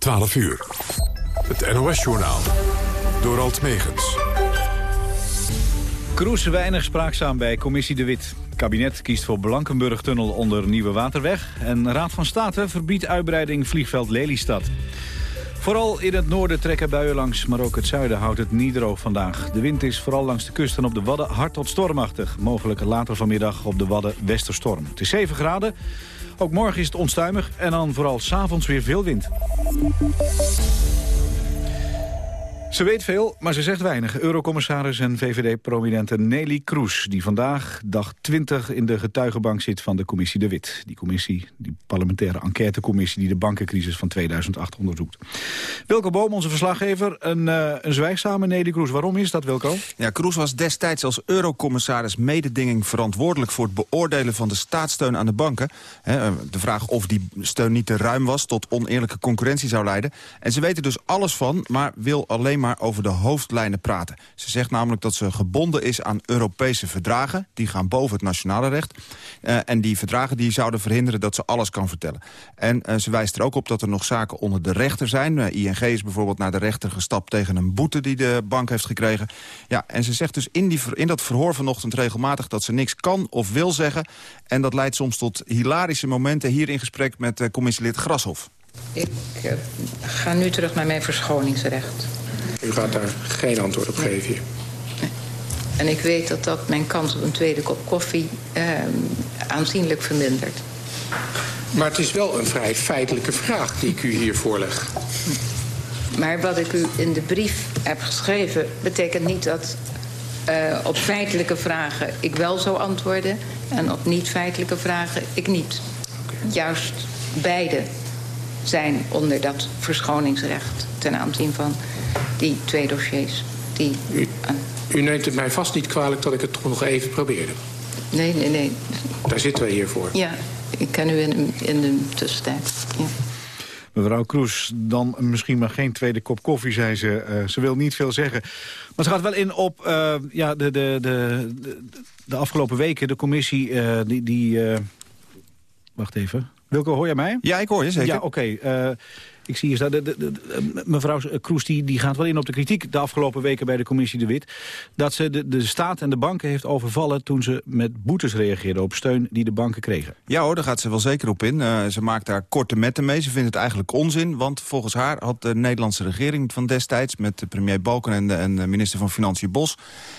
12 uur. Het NOS-journaal. Door Alt Megens. Kroes weinig spraakzaam bij commissie De Wit. kabinet kiest voor Blankenburg-tunnel onder Nieuwe Waterweg. En Raad van State verbiedt uitbreiding vliegveld Lelystad. Vooral in het noorden trekken buien langs, maar ook het zuiden houdt het niet droog vandaag. De wind is vooral langs de kusten op de Wadden hard tot stormachtig. Mogelijk later vanmiddag op de Wadden westerstorm. Het is 7 graden. Ook morgen is het onstuimig en dan vooral s'avonds weer veel wind. Ze weet veel, maar ze zegt weinig. Eurocommissaris en VVD-prominente Nelly Kroes... die vandaag dag 20 in de getuigenbank zit van de commissie De Wit. Die commissie, die parlementaire enquêtecommissie... die de bankencrisis van 2008 onderzoekt. Wilco Boom, onze verslaggever, een, uh, een zwijgzame Nelly Kroes. Waarom is dat, Wilco? Ja, Kroes was destijds als eurocommissaris mededinging verantwoordelijk... voor het beoordelen van de staatssteun aan de banken. de vraag of die steun niet te ruim was... tot oneerlijke concurrentie zou leiden. En ze weet er dus alles van, maar wil alleen maar over de hoofdlijnen praten. Ze zegt namelijk dat ze gebonden is aan Europese verdragen. Die gaan boven het nationale recht. Uh, en die verdragen die zouden verhinderen dat ze alles kan vertellen. En uh, ze wijst er ook op dat er nog zaken onder de rechter zijn. Uh, ING is bijvoorbeeld naar de rechter gestapt tegen een boete die de bank heeft gekregen. Ja, en ze zegt dus in, die, in dat verhoor vanochtend regelmatig dat ze niks kan of wil zeggen. En dat leidt soms tot hilarische momenten hier in gesprek met commissielid Grashof. Ik ga nu terug naar mijn verschoningsrecht. U gaat daar geen antwoord op geven hier. En ik weet dat dat mijn kans op een tweede kop koffie eh, aanzienlijk vermindert. Maar het is wel een vrij feitelijke vraag die ik u hier voorleg. Maar wat ik u in de brief heb geschreven... betekent niet dat uh, op feitelijke vragen ik wel zou antwoorden... en op niet-feitelijke vragen ik niet. Okay. Juist beide zijn onder dat verschoningsrecht ten aanzien van die twee dossiers. Die, u, u neemt het mij vast niet kwalijk dat ik het toch nog even probeerde? Nee, nee, nee. Daar zitten wij hier voor. Ja, ik ken u in, in de tussentijd. Ja. Mevrouw Kroes, dan misschien maar geen tweede kop koffie, zei ze. Uh, ze wil niet veel zeggen. Maar ze gaat wel in op uh, ja, de, de, de, de, afgelopen weken. De commissie uh, die... die wacht even. Wilco, hoor jij mij? Ja, ik hoor je zeker. Ja, oké. Okay. Ik zie de, de, de, mevrouw Kroes die, die gaat wel in op de kritiek de afgelopen weken bij de commissie De Wit. Dat ze de, de staat en de banken heeft overvallen toen ze met boetes reageerden op steun die de banken kregen. Ja hoor, daar gaat ze wel zeker op in. Uh, ze maakt daar korte metten mee. Ze vindt het eigenlijk onzin, want volgens haar had de Nederlandse regering van destijds... met de premier Balken en de, en de minister van Financiën Bos...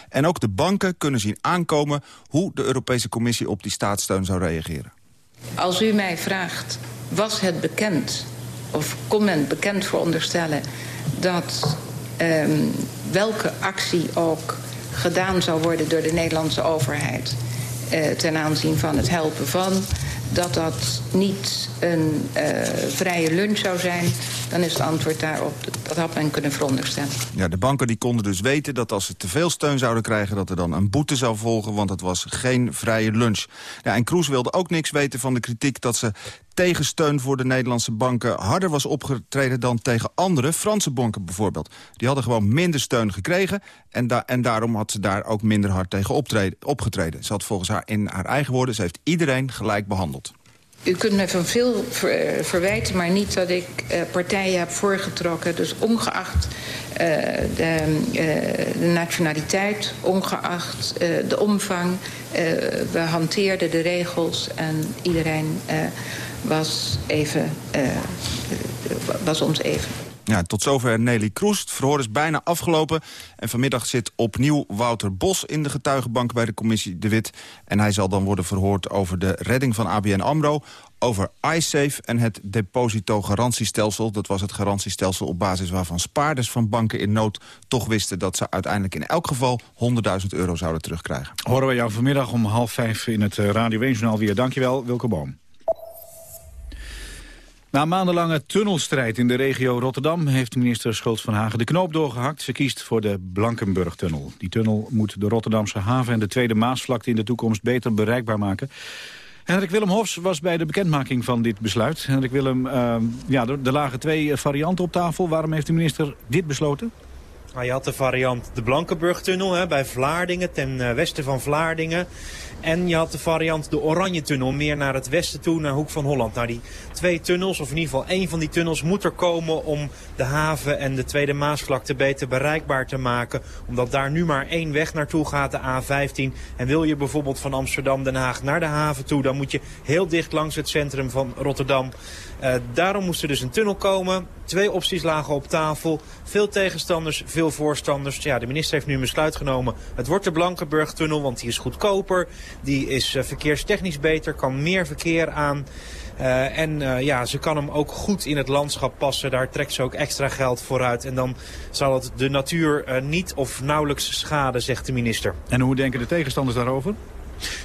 en ook de banken kunnen zien aankomen hoe de Europese Commissie op die staatssteun zou reageren. Als u mij vraagt, was het bekend of kon men bekend veronderstellen dat um, welke actie ook gedaan zou worden door de Nederlandse overheid uh, ten aanzien van het helpen van, dat dat niet een uh, vrije lunch zou zijn, dan is het antwoord daarop, dat had men kunnen veronderstellen. Ja, de banken die konden dus weten dat als ze te veel steun zouden krijgen... dat er dan een boete zou volgen, want het was geen vrije lunch. Ja, en Kroes wilde ook niks weten van de kritiek dat ze tegensteun voor de Nederlandse banken harder was opgetreden dan tegen andere Franse banken bijvoorbeeld. Die hadden gewoon minder steun gekregen en, da en daarom had ze daar ook minder hard tegen opgetreden. Ze had volgens haar in haar eigen woorden, ze heeft iedereen gelijk behandeld. U kunt me van veel ver, verwijten, maar niet dat ik uh, partijen heb voorgetrokken. Dus ongeacht uh, de, de, nationaliteit, ongeacht de omvang. we hanteerden de regels en iedereen was, even, was ons even. Ja, tot zover Nelly Kroes. Het verhoor is bijna afgelopen. En vanmiddag zit opnieuw Wouter Bos in de getuigenbank bij de commissie De Wit. En hij zal dan worden verhoord over de redding van ABN AMRO... over iSafe en het depositogarantiestelsel. Dat was het garantiestelsel op basis waarvan spaarders van banken in nood... toch wisten dat ze uiteindelijk in elk geval 100.000 euro zouden terugkrijgen. Horen we jou vanmiddag om half vijf in het eh, Radio 1-journaal weer. Dankjewel, Wilke Boom. Na maandenlange tunnelstrijd in de regio Rotterdam... heeft minister Schultz van Hagen de knoop doorgehakt. Ze kiest voor de Blankenburg-tunnel. Die tunnel moet de Rotterdamse haven en de Tweede Maasvlakte... in de toekomst beter bereikbaar maken. Hendrik Willem Hofs was bij de bekendmaking van dit besluit. Hendrik Willem, uh, ja, er lagen twee varianten op tafel. Waarom heeft de minister dit besloten? Nou, je had de variant de Blankenburgtunnel hè, bij Vlaardingen, ten eh, westen van Vlaardingen. En je had de variant de Oranje Tunnel, meer naar het westen toe, naar Hoek van Holland. Nou, die twee tunnels, of in ieder geval één van die tunnels, moet er komen om de haven en de Tweede Maasvlakte beter bereikbaar te maken. Omdat daar nu maar één weg naartoe gaat, de A15. En wil je bijvoorbeeld van Amsterdam-Den Haag naar de haven toe, dan moet je heel dicht langs het centrum van Rotterdam. Uh, daarom moest er dus een tunnel komen. Twee opties lagen op tafel. Veel tegenstanders, veel voorstanders. Ja, de minister heeft nu een besluit genomen. Het wordt de Blankenburg-tunnel, want die is goedkoper. Die is uh, verkeerstechnisch beter, kan meer verkeer aan. Uh, en ja, ze kan hem ook goed in het landschap passen. Daar trekt ze ook extra geld voor uit. En dan zal het de natuur niet of nauwelijks schaden, zegt de minister. En hoe denken de tegenstanders daarover?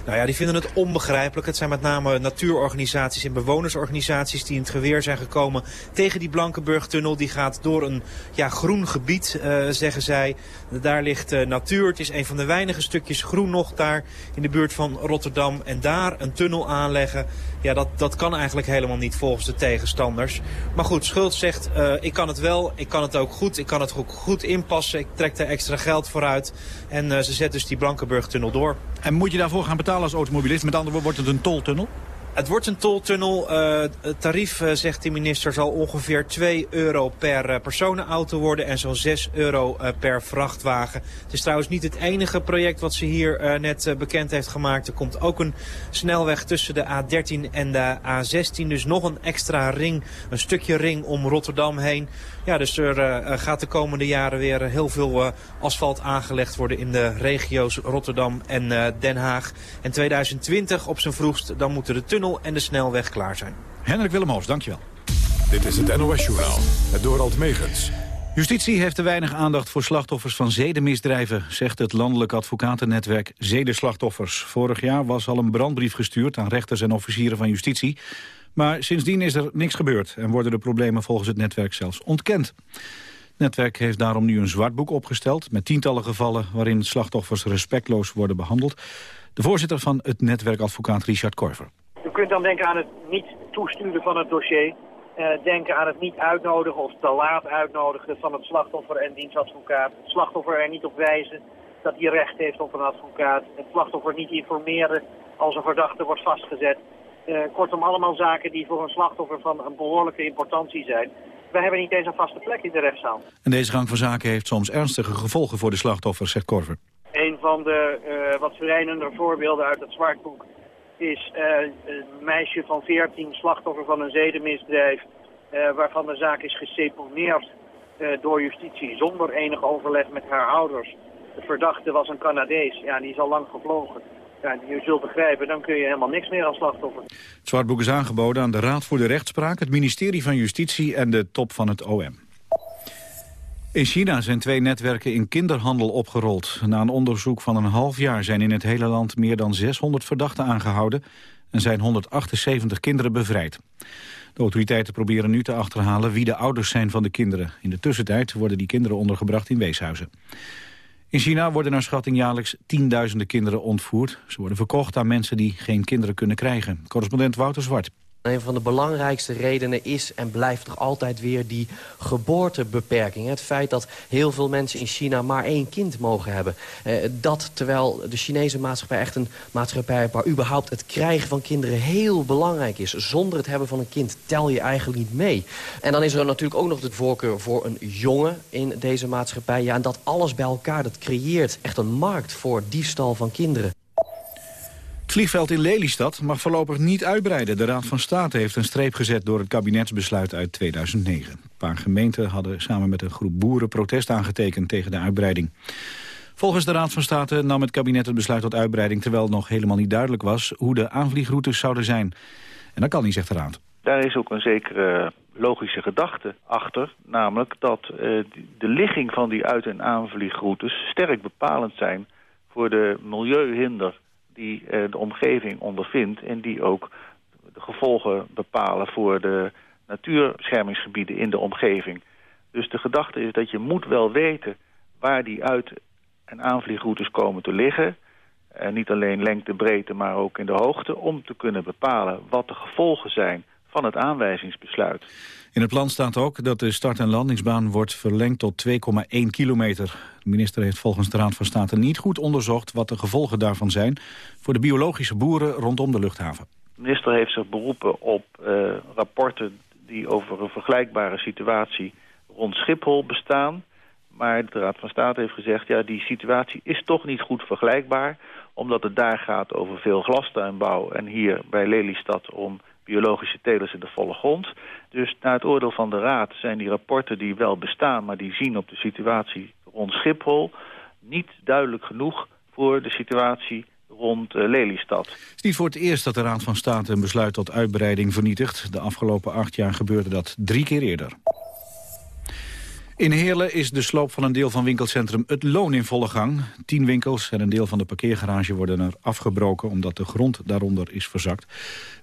Nou ja, die vinden het onbegrijpelijk. Het zijn met name natuurorganisaties en bewonersorganisaties die in het geweer zijn gekomen tegen die Blankenburg-tunnel. Die gaat door een ja, groen gebied, uh, zeggen zij. Daar ligt uh, natuur. Het is een van de weinige stukjes groen nog daar in de buurt van Rotterdam. En daar een tunnel aanleggen, ja, dat, dat kan eigenlijk helemaal niet volgens de tegenstanders. Maar goed, Schult zegt, uh, ik kan het wel, ik kan het ook goed. Ik kan het ook goed inpassen. Ik trek er extra geld voor uit. En ze zet dus die Blankenburg-tunnel door. En moet je daarvoor gaan betalen als automobilist? Met andere woorden, wordt het een toltunnel? Het wordt een toltunnel. Uh, het tarief, uh, zegt de minister, zal ongeveer 2 euro per uh, personenauto worden en zo'n 6 euro per vrachtwagen. Het is trouwens niet het enige project wat ze hier net bekend heeft gemaakt. Er komt ook een snelweg tussen de A13 en de A16. Dus nog een extra ring, een stukje ring om Rotterdam heen. Ja, dus er gaat de komende jaren weer heel veel asfalt aangelegd worden in de regio's Rotterdam en Den Haag. En 2020 op zijn vroegst, dan moeten de tunnel en de snelweg klaar zijn. Hendrik Willemoos, dankjewel. Dit is het NOS-journaal, het Dorald Megens. Justitie heeft te weinig aandacht voor slachtoffers van zedenmisdrijven, zegt het landelijk advocatennetwerk Zedenslachtoffers. Vorig jaar was al een brandbrief gestuurd aan rechters en officieren van justitie. Maar sindsdien is er niks gebeurd en worden de problemen volgens het netwerk zelfs ontkend. Het netwerk heeft daarom nu een zwartboek opgesteld met tientallen gevallen waarin slachtoffers respectloos worden behandeld. De voorzitter van het netwerk advocaat Richard Korver. U kunt dan denken aan het niet toesturen van het dossier. Uh, denken aan het niet uitnodigen of te laat uitnodigen van het slachtoffer en dienstadvocaat. Het slachtoffer er niet op wijzen dat hij recht heeft op een advocaat. Het slachtoffer niet informeren als een verdachte wordt vastgezet. Uh, kortom, allemaal zaken die voor een slachtoffer van een behoorlijke importantie zijn. We hebben niet eens een vaste plek in de rechtszaal. En deze gang van zaken heeft soms ernstige gevolgen voor de slachtoffers, zegt Korver. Een van de uh, wat verrijnender voorbeelden uit het zwartboek is uh, een meisje van 14 slachtoffer van een zedenmisdrijf... Uh, waarvan de zaak is geseponeerd door justitie zonder enig overleg met haar ouders. De verdachte was een Canadees, ja, die is al lang gevlogen. Ja, je zult begrijpen, dan kun je helemaal niks meer als slachtoffer. Het zwartboek is aangeboden aan de Raad voor de Rechtspraak... het ministerie van Justitie en de top van het OM. In China zijn twee netwerken in kinderhandel opgerold. Na een onderzoek van een half jaar zijn in het hele land meer dan 600 verdachten aangehouden en zijn 178 kinderen bevrijd. De autoriteiten proberen nu te achterhalen wie de ouders zijn van de kinderen. In de tussentijd worden die kinderen ondergebracht in weeshuizen. In China worden naar schatting jaarlijks tienduizenden kinderen ontvoerd. Ze worden verkocht aan mensen die geen kinderen kunnen krijgen. Correspondent Wouter Zwart. Een van de belangrijkste redenen is en blijft toch altijd weer die geboortebeperking. Het feit dat heel veel mensen in China maar één kind mogen hebben. Eh, dat terwijl de Chinese maatschappij echt een maatschappij... waar überhaupt het krijgen van kinderen heel belangrijk is. Zonder het hebben van een kind tel je eigenlijk niet mee. En dan is er natuurlijk ook nog de voorkeur voor een jongen in deze maatschappij. Ja, en dat alles bij elkaar, dat creëert echt een markt voor diefstal van kinderen. Het vliegveld in Lelystad mag voorlopig niet uitbreiden. De Raad van State heeft een streep gezet door het kabinetsbesluit uit 2009. Een paar gemeenten hadden samen met een groep boeren protest aangetekend tegen de uitbreiding. Volgens de Raad van State nam het kabinet het besluit tot uitbreiding... terwijl nog helemaal niet duidelijk was hoe de aanvliegroutes zouden zijn. En dat kan niet, zegt de Raad. Daar is ook een zekere logische gedachte achter. Namelijk dat uh, de ligging van die uit- en aanvliegroutes sterk bepalend zijn... voor de milieuhinder die uh, de omgeving ondervindt... en die ook de gevolgen bepalen voor de natuurbeschermingsgebieden in de omgeving. Dus de gedachte is dat je moet wel weten waar die uit- en aanvliegroutes komen te liggen. En niet alleen lengte, breedte, maar ook in de hoogte... om te kunnen bepalen wat de gevolgen zijn van het aanwijzingsbesluit. In het plan staat ook dat de start- en landingsbaan wordt verlengd tot 2,1 kilometer. De minister heeft volgens de Raad van State niet goed onderzocht... wat de gevolgen daarvan zijn voor de biologische boeren rondom de luchthaven. De minister heeft zich beroepen op uh, rapporten die over een vergelijkbare situatie rond Schiphol bestaan. Maar de Raad van State heeft gezegd, ja, die situatie is toch niet goed vergelijkbaar. Omdat het daar gaat over veel glastuinbouw en hier bij Lelystad om biologische telers in de volle grond. Dus naar het oordeel van de Raad zijn die rapporten die wel bestaan... maar die zien op de situatie rond Schiphol... niet duidelijk genoeg voor de situatie rond uh, Lelystad. Het is niet voor het eerst dat de Raad van State een besluit tot uitbreiding vernietigt. De afgelopen acht jaar gebeurde dat drie keer eerder. In Heerlen is de sloop van een deel van winkelcentrum Het Loon in volle gang. Tien winkels en een deel van de parkeergarage worden er afgebroken... omdat de grond daaronder is verzakt.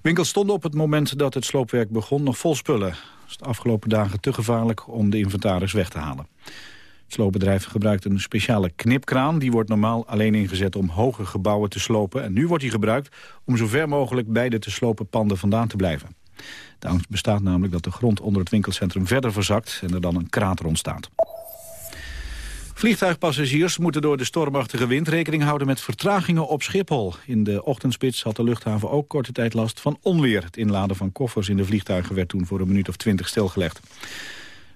Winkels stonden op het moment dat het sloopwerk begon nog vol spullen. Het is de afgelopen dagen te gevaarlijk om de inventaris weg te halen. Het sloopbedrijf gebruikt een speciale knipkraan. Die wordt normaal alleen ingezet om hoge gebouwen te slopen. En nu wordt die gebruikt om zo ver mogelijk bij de te slopen panden vandaan te blijven. De angst bestaat namelijk dat de grond onder het winkelcentrum verder verzakt... en er dan een krater ontstaat. Vliegtuigpassagiers moeten door de stormachtige wind rekening houden met vertragingen op Schiphol. In de ochtendspits had de luchthaven ook korte tijd last van onweer. Het inladen van koffers in de vliegtuigen werd toen voor een minuut of twintig stilgelegd.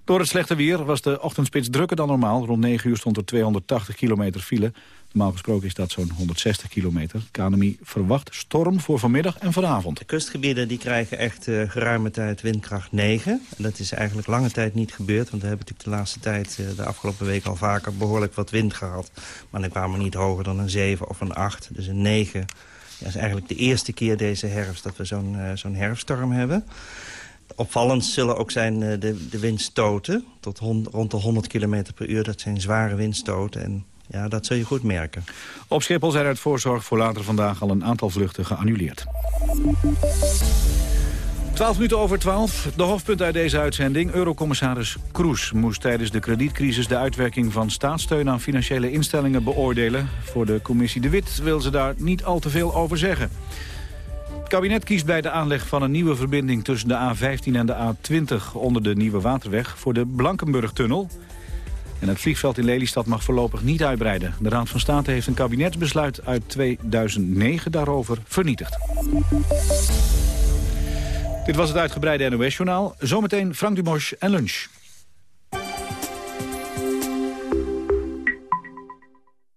Door het slechte weer was de ochtendspits drukker dan normaal. Rond 9 uur stond er 280 kilometer file. Normaal gesproken is dat zo'n 160 kilometer. KNMI verwacht storm voor vanmiddag en vanavond. De kustgebieden die krijgen echt uh, geruime tijd windkracht 9. En dat is eigenlijk lange tijd niet gebeurd. Want we hebben natuurlijk de laatste tijd, uh, de afgelopen week al vaker behoorlijk wat wind gehad. Maar dan kwamen we niet hoger dan een 7 of een 8. Dus een 9 ja, is eigenlijk de eerste keer deze herfst dat we zo'n uh, zo'n herfststorm hebben. Opvallend zullen ook zijn de, de windstoten. Tot rond de 100 km per uur. Dat zijn zware windstoten. En ja, dat zul je goed merken. Op Schiphol zijn uit voorzorg voor later vandaag al een aantal vluchten geannuleerd. 12 minuten over 12. De hoofdpunt uit deze uitzending. Eurocommissaris Kroes moest tijdens de kredietcrisis... de uitwerking van staatssteun aan financiële instellingen beoordelen. Voor de commissie De Wit wil ze daar niet al te veel over zeggen. Het kabinet kiest bij de aanleg van een nieuwe verbinding... tussen de A15 en de A20 onder de Nieuwe Waterweg... voor de Blankenburg-tunnel... En het vliegveld in Lelystad mag voorlopig niet uitbreiden. De Raad van State heeft een kabinetsbesluit uit 2009 daarover vernietigd. Dit was het uitgebreide NOS-journaal. Zometeen Frank Dumos en lunch.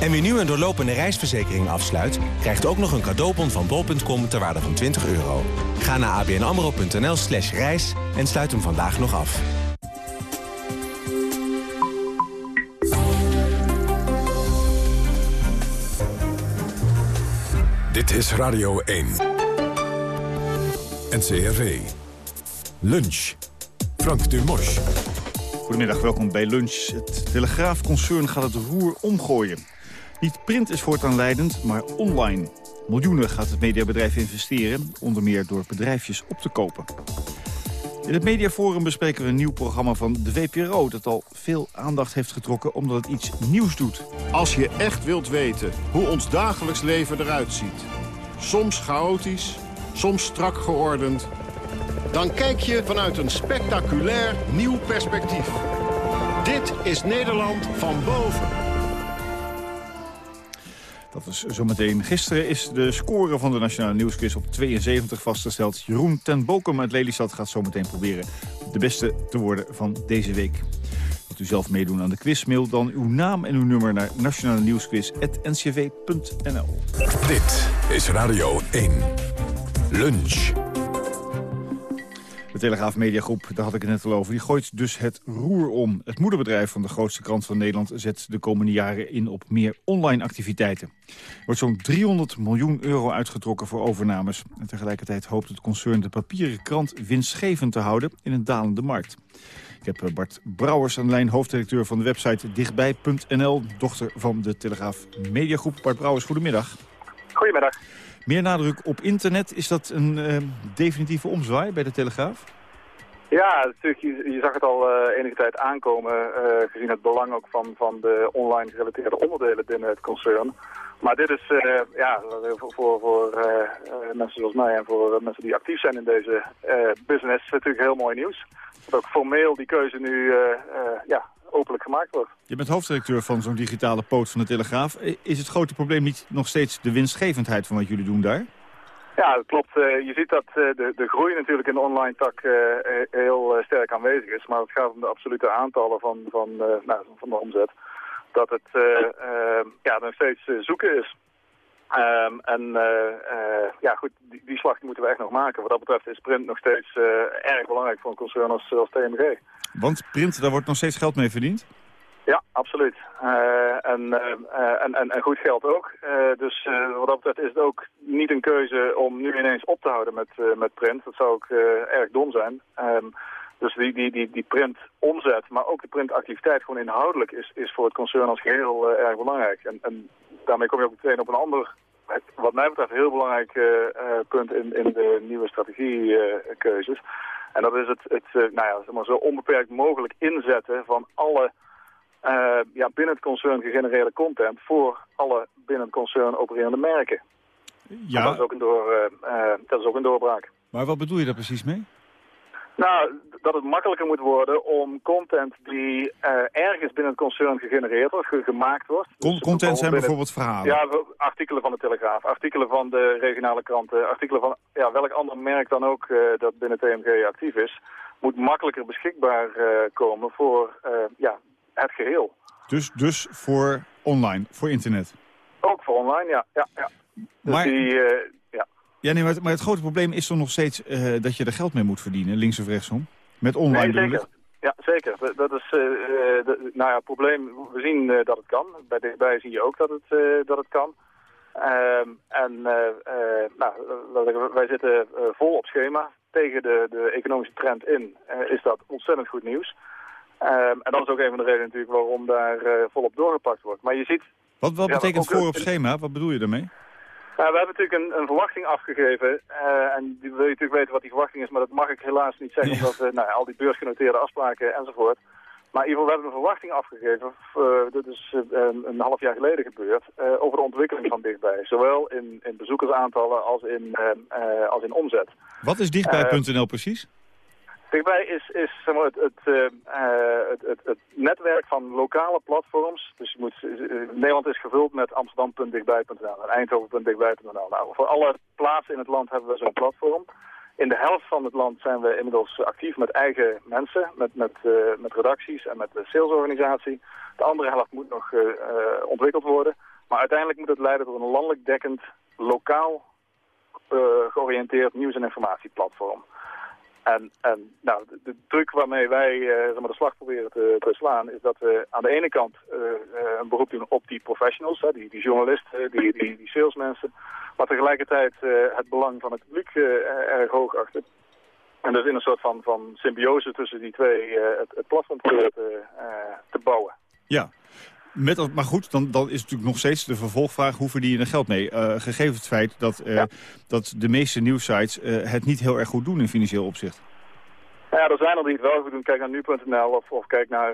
En wie nu een doorlopende reisverzekering afsluit... krijgt ook nog een cadeaubon van bol.com ter waarde van 20 euro. Ga naar abnamro.nl slash reis en sluit hem vandaag nog af. Dit is Radio 1. NCRV. Lunch. Frank Dumos. Goedemiddag, welkom bij Lunch. Het Telegraafconcern gaat het roer omgooien. Niet print is voortaan leidend, maar online. Miljoenen gaat het mediabedrijf investeren, onder meer door bedrijfjes op te kopen. In het Mediaforum bespreken we een nieuw programma van de VPRO... dat al veel aandacht heeft getrokken omdat het iets nieuws doet. Als je echt wilt weten hoe ons dagelijks leven eruit ziet... soms chaotisch, soms strak geordend... dan kijk je vanuit een spectaculair nieuw perspectief. Dit is Nederland van boven. Dat is zometeen. Gisteren is de score van de Nationale Nieuwsquiz op 72 vastgesteld. Jeroen ten Bokum uit Lelystad gaat zometeen proberen de beste te worden van deze week. Wilt u zelf meedoen aan de quiz? Mail dan uw naam en uw nummer naar nationale nieuwsquiz.ncv.nl. Dit is Radio 1. Lunch. De Telegraaf Mediagroep, daar had ik het net al over, die gooit dus het roer om. Het moederbedrijf van de grootste krant van Nederland zet de komende jaren in op meer online activiteiten. Er wordt zo'n 300 miljoen euro uitgetrokken voor overnames. En tegelijkertijd hoopt het concern de papieren krant winstgevend te houden in een dalende markt. Ik heb eh, Bart Brouwers aan de lijn, hoofddirecteur van de website dichtbij.nl, dochter van de Telegraaf Mediagroep. Bart Brouwers, goedemiddag. Goedemiddag. Meer nadruk op internet, is dat een uh, definitieve omzwaai bij de Telegraaf? Ja, natuurlijk, je, zag het al uh, enige tijd aankomen, uh, gezien het belang ook van, van de online gerelateerde onderdelen binnen het concern. Maar dit is uh, ja, voor, voor, voor mensen zoals mij en voor mensen die actief zijn in deze business natuurlijk heel mooi nieuws. Dat ook formeel die keuze nu ja, openlijk gemaakt wordt. Je bent hoofddirecteur van zo'n digitale poot van de Telegraaf. Is het grote probleem niet nog steeds de winstgevendheid van wat jullie doen daar? Ja, dat klopt. Uh, je ziet dat de, de groei natuurlijk in de online tak heel sterk aanwezig is. Maar het gaat om de absolute aantallen van, van, nou, van de omzet. Dat het ja, nog steeds zoeken is. Um, en ja, goed, die, die, slag moeten we echt nog maken. Wat dat betreft is print nog steeds erg belangrijk voor een concern als, als TMG. Want print, daar wordt nog steeds geld mee verdiend? Ja, absoluut. En, en, en, en, goed geld ook. Dus wat dat betreft is het ook niet een keuze om nu ineens op te houden met, met print. Dat zou ook erg dom zijn. Um, dus die, die, die, die print omzet, maar ook de printactiviteit gewoon inhoudelijk is, is voor het concern als geheel erg belangrijk. En, en daarmee kom je ook meteen op een ander, wat mij betreft, heel belangrijk punt in, in de nieuwe strategiekeuzes. en dat is het, het nou ja, zeg maar, zo onbeperkt mogelijk inzetten van alle ja, binnen het concern gegenereerde content voor alle binnen het concern opererende merken. Ja. dat is, ook een door, dat is ook een doorbraak. Maar wat bedoel je daar precies mee? Nou, dat het makkelijker moet worden om content die ergens binnen het concern gegenereerd wordt, gemaakt wordt. Con dus content zijn bijvoorbeeld verhalen? Ja, artikelen van de Telegraaf, artikelen van de regionale kranten, artikelen van ja, welk ander merk dan ook dat binnen TMG actief is, moet makkelijker beschikbaar komen voor ja, het geheel. Dus, dus voor online, voor internet? Ook voor online, ja. ja, ja. Dus maar, die, ja. Nee, maar, het, maar het grote probleem is toch nog steeds uh, dat je er geld mee moet verdienen, links of rechtsom? Met online nee, zeker. Ja, zeker. Dat is, uh, de, nou ja, het probleem, we zien dat het kan. Bij dichtbij zie je ook dat het, dat het kan. Ehm, en nou, wij zitten vol op schema. Tegen de, de economische trend in is dat ontzettend goed nieuws. Um, en dat is ook een van de redenen natuurlijk waarom daar volop doorgepakt wordt. Maar je ziet... Wat, wat ja, betekent voor op schema? Wat bedoel je daarmee? Nou, we hebben natuurlijk een, een verwachting afgegeven. Uh, en die wil je natuurlijk weten wat die verwachting is, maar dat mag ik helaas niet zeggen. Ja. Omdat uh, nou, al die beursgenoteerde afspraken enzovoort. Maar in ieder geval, we hebben een verwachting afgegeven. dat is een, een, half jaar geleden gebeurd. over de ontwikkeling van dichtbij. Zowel in, in bezoekersaantallen als in, als in omzet. Wat is dichtbij.nl precies? Dichtbij is, is zeg maar, het, het, uh, het, netwerk van lokale platforms. Dus je moet, uh, Nederland is gevuld met amsterdam.dichtbij.nl en eindhoven.dichtbij.nl. Nou, voor alle plaatsen in het land hebben we zo'n platform. In de helft van het land zijn we inmiddels actief met eigen mensen, met, met, uh, met redacties en met de salesorganisatie. De andere helft moet nog ontwikkeld worden. Maar uiteindelijk moet het leiden tot een landelijk dekkend, lokaal georiënteerd nieuws- en informatieplatform. En, en nou, de, de truc waarmee wij uh, de slag proberen te, slaan... is dat we aan de ene kant uh, een beroep doen op die professionals... Hè, die, die journalisten, die, die, die salesmensen... Maar tegelijkertijd het belang van het publiek erg hoog achten. En dus in een soort van, van symbiose tussen die twee het, het platform te, te bouwen. Ja, met, maar goed, dan, dan is natuurlijk nog steeds de vervolgvraag... hoe verdien je er geld mee? Uh, gegeven het feit dat, uh, dat de meeste nieuwsites uh, het niet heel erg goed doen in financieel opzicht. Nou ja, er zijn er die het wel goed doen. Kijk naar nu.nl of, of kijk naar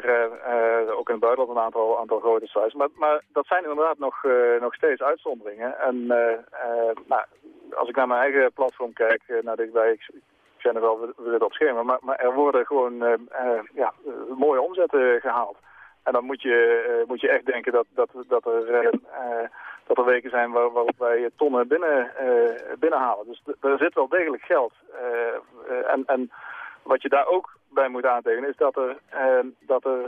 ook in het buitenland een aantal, aantal grote sites. Maar, maar dat zijn inderdaad nog, nog steeds uitzonderingen. En nou, als ik naar mijn eigen platform kijk, naar dichtbij, ik, ik zijn er wel, we op schermen, maar, maar er worden gewoon ja, mooie omzetten gehaald. En dan moet je, uh, moet je echt denken dat, dat, dat, er, uh, dat er weken zijn waar, waarop wij tonnen binnen, binnenhalen. Dus er zit wel degelijk geld. en, en wat je daar ook bij moet aantekenen is dat er, dat er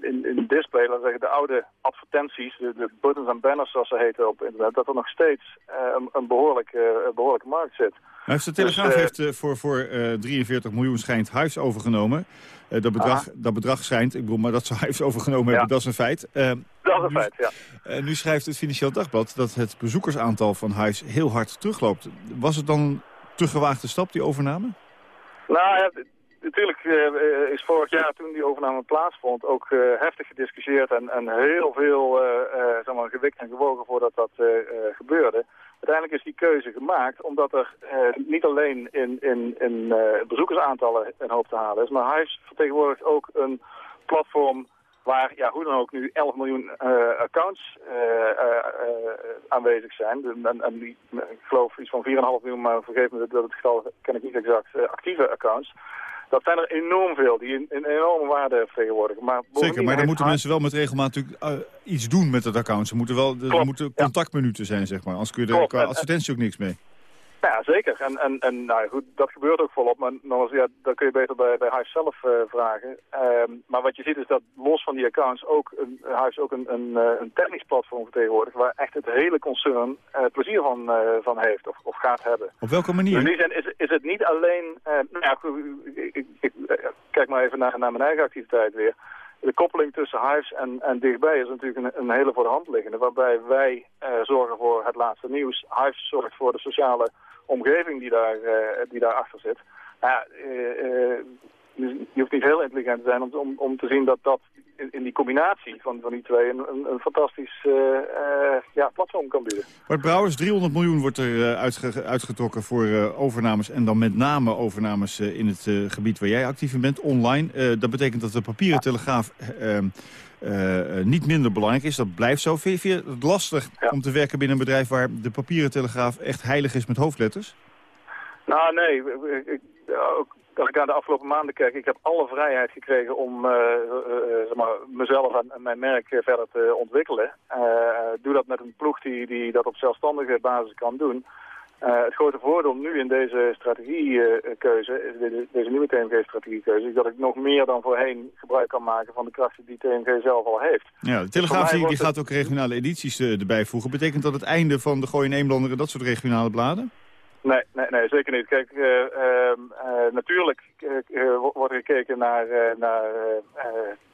in, in display, laten zeggen, de oude advertenties, de, de, buttons en banners zoals ze heten op internet, dat er nog steeds een, een behoorlijk, behoorlijke markt zit. Nou, de Telegraaf dus, heeft voor, voor 43 miljoen schijnt huis overgenomen. Uh, dat, bedrag, dat bedrag schijnt, ik bedoel, maar dat hij heeft overgenomen ja. hebben, dat is een feit. Uh, dat is een nu, feit, ja. Uh, nu schrijft het Financieel Dagblad dat het bezoekersaantal van Huis heel hard terugloopt. Was het dan te gewaagde stap, die overname? Nou ja, natuurlijk is vorig jaar toen die overname plaatsvond ook heftig gediscussieerd en, en heel veel zeg maar, gewikt en gewogen voordat dat gebeurde. Uiteindelijk is die keuze gemaakt omdat er eh, niet alleen in, in, in uh, bezoekersaantallen een hoop te halen is, maar Huis vertegenwoordigt ook een platform waar, ja, hoe dan ook, nu 11 miljoen uh, accounts aanwezig zijn. En, en ik geloof iets van 4,5 miljoen, maar vergeef me dat het getal ken ik niet exact, actieve accounts. Dat zijn er enorm veel die een, enorme waarde vertegenwoordigen. Maar Zeker, maar dan moeten mensen wel met regelmaat natuurlijk uh, iets doen met het account. Ze moeten wel, er moeten contactminuten zijn, zeg maar. Anders kun je er qua advertentie ook niks mee. Ja, zeker. En, en, en nou goed, dat gebeurt ook volop. Maar ja, dat kun je beter bij, bij Hive zelf uh, vragen. Um, maar wat je ziet is dat los van die accounts ook een, Hive ook een, een, een technisch platform vertegenwoordigt... waar echt het hele concern uh, plezier van, uh, van heeft of, of gaat hebben. Op welke manier? Dus in die zin is, is het niet alleen... nou ja, ik, ik, ik, kijk maar even naar, naar mijn eigen activiteit weer de koppeling tussen Hives en, en dichtbij is natuurlijk een, een hele voor de hand liggende. Waarbij wij zorgen voor het laatste nieuws. Hives zorgt voor de sociale omgeving die, daar, uh, die daarachter zit. Nou ja, uh, je hoeft niet heel intelligent te zijn om, om, om te zien dat dat in, in die combinatie van, van die twee een, een, een fantastisch uh, uh, ja, platform kan bieden. Bart Brouwers, 300 miljoen wordt er uh, uitge uitgetrokken voor overnames en dan met name overnames in het gebied waar jij actief in bent, online. dat betekent dat de papieren telegraaf niet minder belangrijk is. Dat blijft zo. Vind je het lastig ja. om te werken binnen een bedrijf waar de papieren telegraaf echt heilig is met hoofdletters? Nou nee, ik, ook als ik naar de afgelopen maanden kijk, ik heb alle vrijheid gekregen om uh, uh, zeg maar, mezelf en, mijn merk verder te ontwikkelen. Doe dat met een ploeg die, die dat op zelfstandige basis kan doen. het grote voordeel nu in deze strategiekeuze, deze, deze nieuwe TMG-strategiekeuze, is dat ik nog meer dan voorheen gebruik kan maken van de krachten die TMG zelf al heeft. Ja, de Telegraaf die, die gaat ook regionale edities erbij voegen. Betekent dat het einde van de Gooi in Eemlander en dat soort regionale bladen? Nee, nee, nee, zeker niet. Kijk, uh, uh, natuurlijk uh, wordt er gekeken naar, naar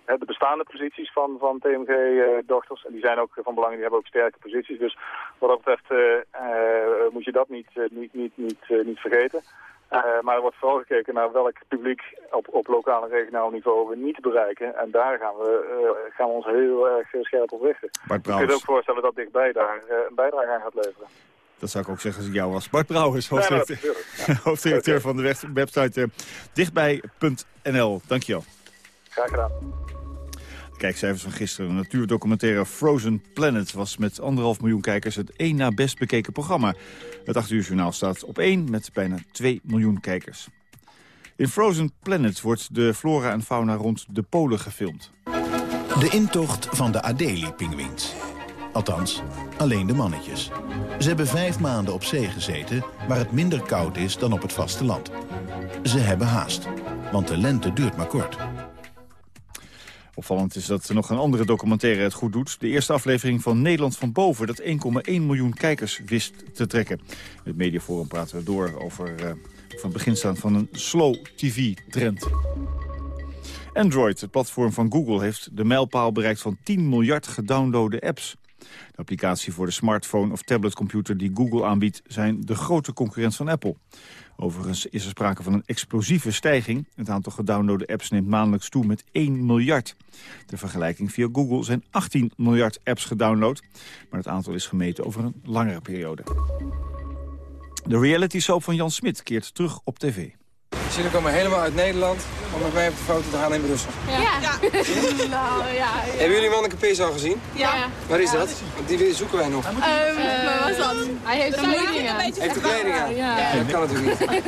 de bestaande posities van, van TMG-dochters. en die zijn ook van belang, die hebben ook sterke posities. Dus wat dat betreft moet je dat niet, niet, niet, niet, niet vergeten. maar er wordt vooral gekeken naar welk publiek op, op lokaal en regionaal niveau we niet bereiken. En daar gaan we, gaan we ons heel erg scherp op richten. Je kunt je ook voorstellen dat dichtbij daar een bijdrage aan gaat leveren. Dat zou ik ook zeggen als ik jou was. Bart Brouwers, hoofdredacteur, ja, hoofdredacteur van de website uh, dichtbij.nl. Dankjewel. Graag gedaan. De kijkcijfers van gisteren. De natuurdocumentaire Frozen Planet was met anderhalf miljoen kijkers het één na best bekeken programma. Het 8 uur journaal staat op één met bijna 2 miljoen kijkers. In Frozen Planet wordt de flora en fauna rond de polen gefilmd. De intocht van de Adelie-pinguïns. Althans, alleen de mannetjes. Ze hebben vijf maanden op zee gezeten, waar het minder koud is dan op het vasteland. Ze hebben haast, want de lente duurt maar kort. Opvallend is dat nog een andere documentaire het goed doet. De eerste aflevering van Nederland van Boven... dat 1,1 miljoen kijkers wist te trekken. Het mediaforum praten we door over uh, van het begin staan van een slow TV-trend. Android, het platform van Google, heeft de mijlpaal bereikt van 10 miljard gedownloade apps. De applicatie voor de smartphone of tabletcomputer die Google aanbiedt... zijn de grote concurrent van Apple. Overigens is er sprake van een explosieve stijging. Het aantal gedownloade apps neemt maandelijks toe met 1 miljard. Ter vergelijking via Google zijn 18 miljard apps gedownload. Maar het aantal is gemeten over een langere periode. De reality soap van Jan Smit keert terug op tv. Jullie komen helemaal uit Nederland om met mij op de foto te gaan in Brussel. Ja. ja. nou, ja, Hebben jullie Manneke Pees al gezien? Ja. Waar is dat? Want die zoeken wij nog. Um, was dat? Hij heeft kleding aan. Heeft de kleding aan? Ja. Dat kan natuurlijk niet.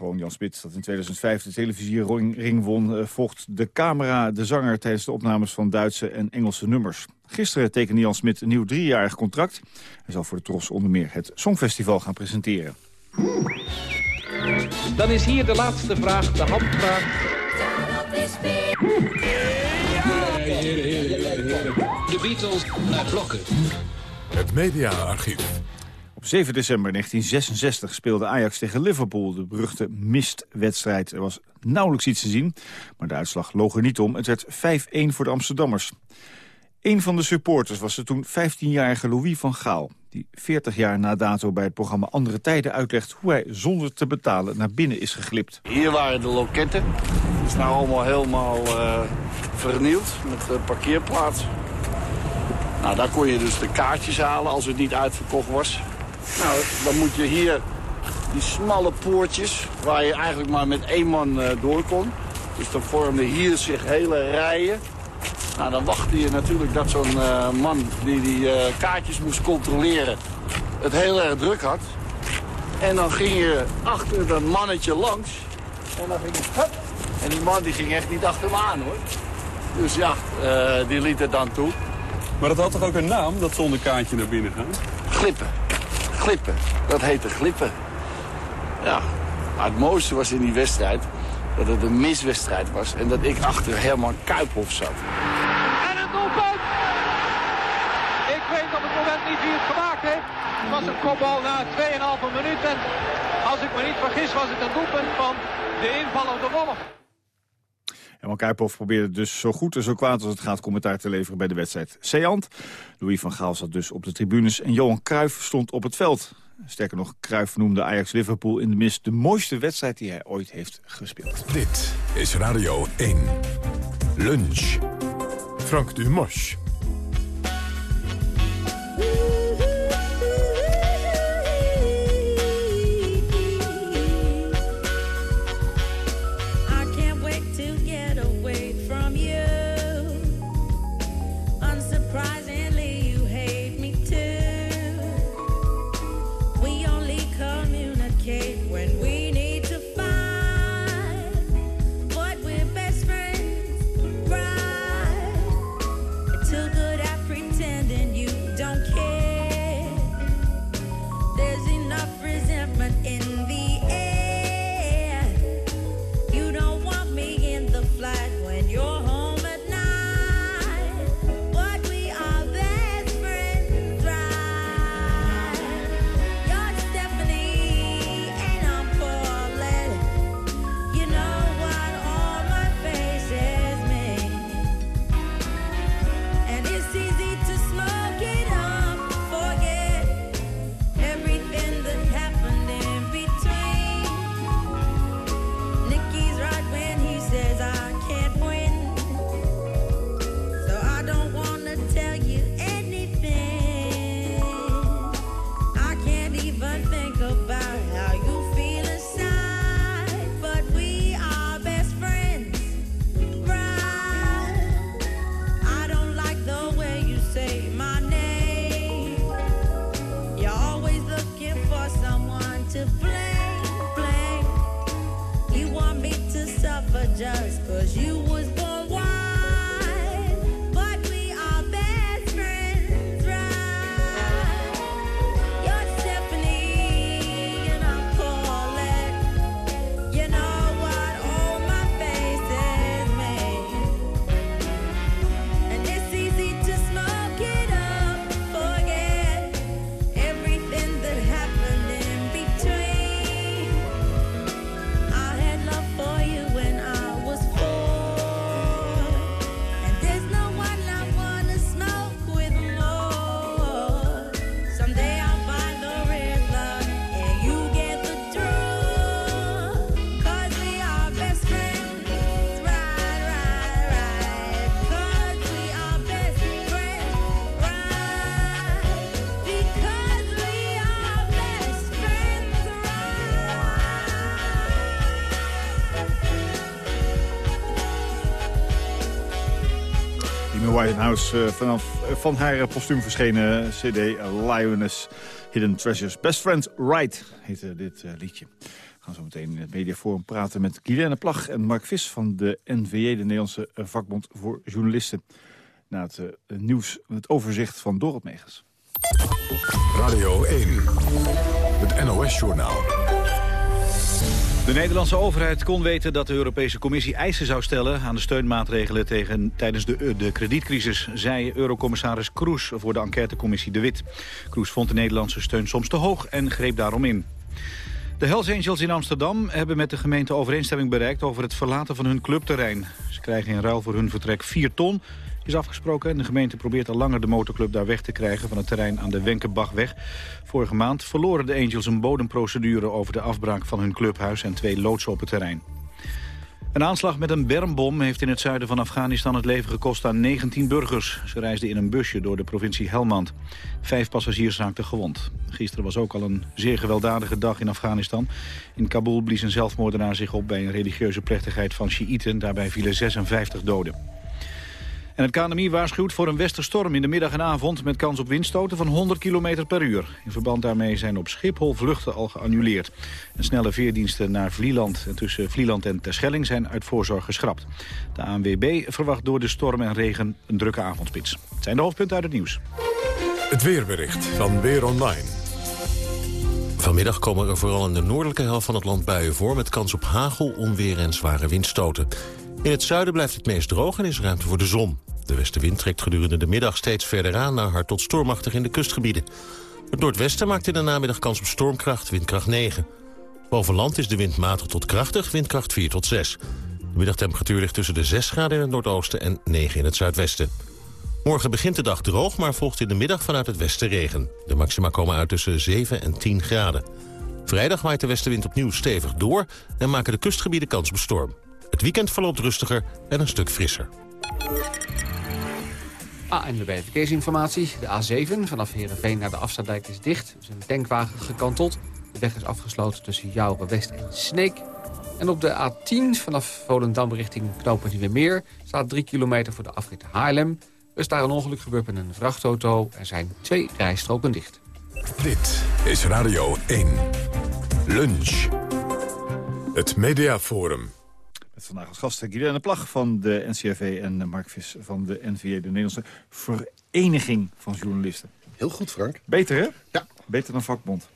Gewoon Jan Smit, dat in 2005 de televisiering won... Uh, vocht de camera de zanger tijdens de opnames van Duitse en Engelse nummers. Gisteren tekende Jan Smit een nieuw driejarig contract. Hij zal voor de Tros onder meer het Songfestival gaan presenteren. Dan is hier de laatste vraag, de handvraag. De Beatles naar blokken. Het mediaarchief. Op 7 december 1966 speelde Ajax tegen Liverpool de beruchte mistwedstrijd. Er was nauwelijks iets te zien, maar de uitslag loog er niet om. Het werd 5-1 voor de Amsterdammers. Een van de supporters was de toen 15-jarige Louis van Gaal... die 40 jaar na dato bij het programma Andere Tijden uitlegt... hoe hij zonder te betalen naar binnen is geglipt. Hier waren de loketten. Het is nou allemaal helemaal uh, vernield met de parkeerplaats. Nou, daar kon je dus de kaartjes halen als het niet uitverkocht was. Nou, dan moet je hier die smalle poortjes... waar je eigenlijk maar met één man uh, door kon. Dus dan vormden hier zich hele rijen... Nou, dan wachtte je natuurlijk dat zo'n uh, man die die uh, kaartjes moest controleren het heel erg druk had. En dan ging je achter dat mannetje langs. En dan ging je, hup, En die man die ging echt niet achter me aan hoor. Dus ja, uh, die liet het dan toe. Maar dat had toch ook een naam, dat zonder kaartje naar binnen gaan? Glippen. Glippen. Dat heette glippen. Ja. Maar het mooiste was in die wedstrijd dat het een miswedstrijd was. En dat ik achter Herman Kuiphoff zat. En een doelpunt! Ik weet op het moment niet wie het gemaakt heeft. Het was een kopbal na 2,5 minuut. En als ik me niet vergis was het een doelpunt van de invallende Wolf. Herman Kuiphoff probeerde dus zo goed en zo kwaad als het gaat commentaar te leveren bij de wedstrijd Seant. Louis van Gaal zat dus op de tribunes en Johan Cruijff stond op het veld. Sterker nog, Cruijff noemde Ajax-Liverpool in de mist de mooiste wedstrijd die hij ooit heeft gespeeld. Dit is Radio 1. Lunch. Frank Dumosch. The White House eh, vanaf, eh, van haar postuum verschenen cd Lioness Hidden Treasures. Best Friends Right heette dit eh, liedje. We gaan zo meteen in het mediaforum praten met Guilaine Plag en Mark Vis van de NVJ, de Nederlandse vakbond voor journalisten. Na het nieuws, het overzicht van Dorot Megens. Radio 1, het NOS-journaal. De Nederlandse overheid kon weten dat de Europese Commissie eisen zou stellen... aan de steunmaatregelen tegen, tijdens de, de kredietcrisis... zei Eurocommissaris Kroes voor de enquêtecommissie De Wit. Kroes vond de Nederlandse steun soms te hoog en greep daarom in. De Hells Angels in Amsterdam hebben met de gemeente overeenstemming bereikt... over het verlaten van hun clubterrein. Ze krijgen in ruil voor hun vertrek 4 ton is afgesproken. En de gemeente probeert al langer de motorclub daar weg te krijgen... van het terrein aan de Wenkebachweg. Vorige maand verloren de Angels een bodemprocedure... over de afbraak van hun clubhuis en twee loodsen op het terrein. Een aanslag met een bermbom heeft in het zuiden van Afghanistan het leven gekost aan 19 burgers. Ze reisden in een busje door de provincie Helmand. Vijf passagiers raakten gewond. Gisteren was ook al een zeer gewelddadige dag in Afghanistan. In Kabul blies een zelfmoordenaar zich op bij een religieuze plechtigheid van Shiiten. Daarbij vielen 56 doden. En het KNMI waarschuwt voor een westerstorm in de middag en avond... met kans op windstoten van 100 km per uur. In verband daarmee zijn op Schiphol vluchten al geannuleerd. En snelle veerdiensten naar Vlieland en tussen Vlieland en Terschelling... zijn uit voorzorg geschrapt. De ANWB verwacht door de storm en regen een drukke avondspits. Het zijn de hoofdpunten uit het nieuws. Het weerbericht van Weer Online. Vanmiddag komen er vooral in de noordelijke helft van het land buien voor... met kans op hagel, onweer en zware windstoten. In het zuiden blijft het meest droog en is ruimte voor de zon. De westenwind trekt gedurende de middag steeds verder aan... naar hard tot stormachtig in de kustgebieden. Het noordwesten maakt in de namiddag kans op stormkracht, windkracht 9. Boven land is de wind matig tot krachtig, windkracht 4 tot 6. De middagtemperatuur ligt tussen de 6 graden in het noordoosten en 9 in het zuidwesten. Morgen begint de dag droog, maar volgt in de middag vanuit het westen regen. De maxima komen uit tussen 7 en 10 graden. Vrijdag waait de westenwind opnieuw stevig door... en maken de kustgebieden kans op storm. Het weekend verloopt rustiger en een stuk frisser. ANWB Verkeersinformatie. De A7 vanaf Heerenveen naar de Afstadijk is dicht. Er is een tankwagen gekanteld. De weg is afgesloten tussen Jouren West en Sneek. En op de A10 vanaf Volendam richting Knopen Meer staat 3 kilometer voor de afrit Haarlem. Er is daar een ongeluk gebeurd met een vrachtauto. Er zijn twee rijstroken dicht. Dit is Radio 1. Lunch. Het Mediaforum. Met vandaag als gast Guilaine Plag van de NCRV en Mark Vis van de NVA, de Nederlandse Vereniging van Journalisten. Heel goed, Frank. Beter, hè? Ja. Beter dan vakbond.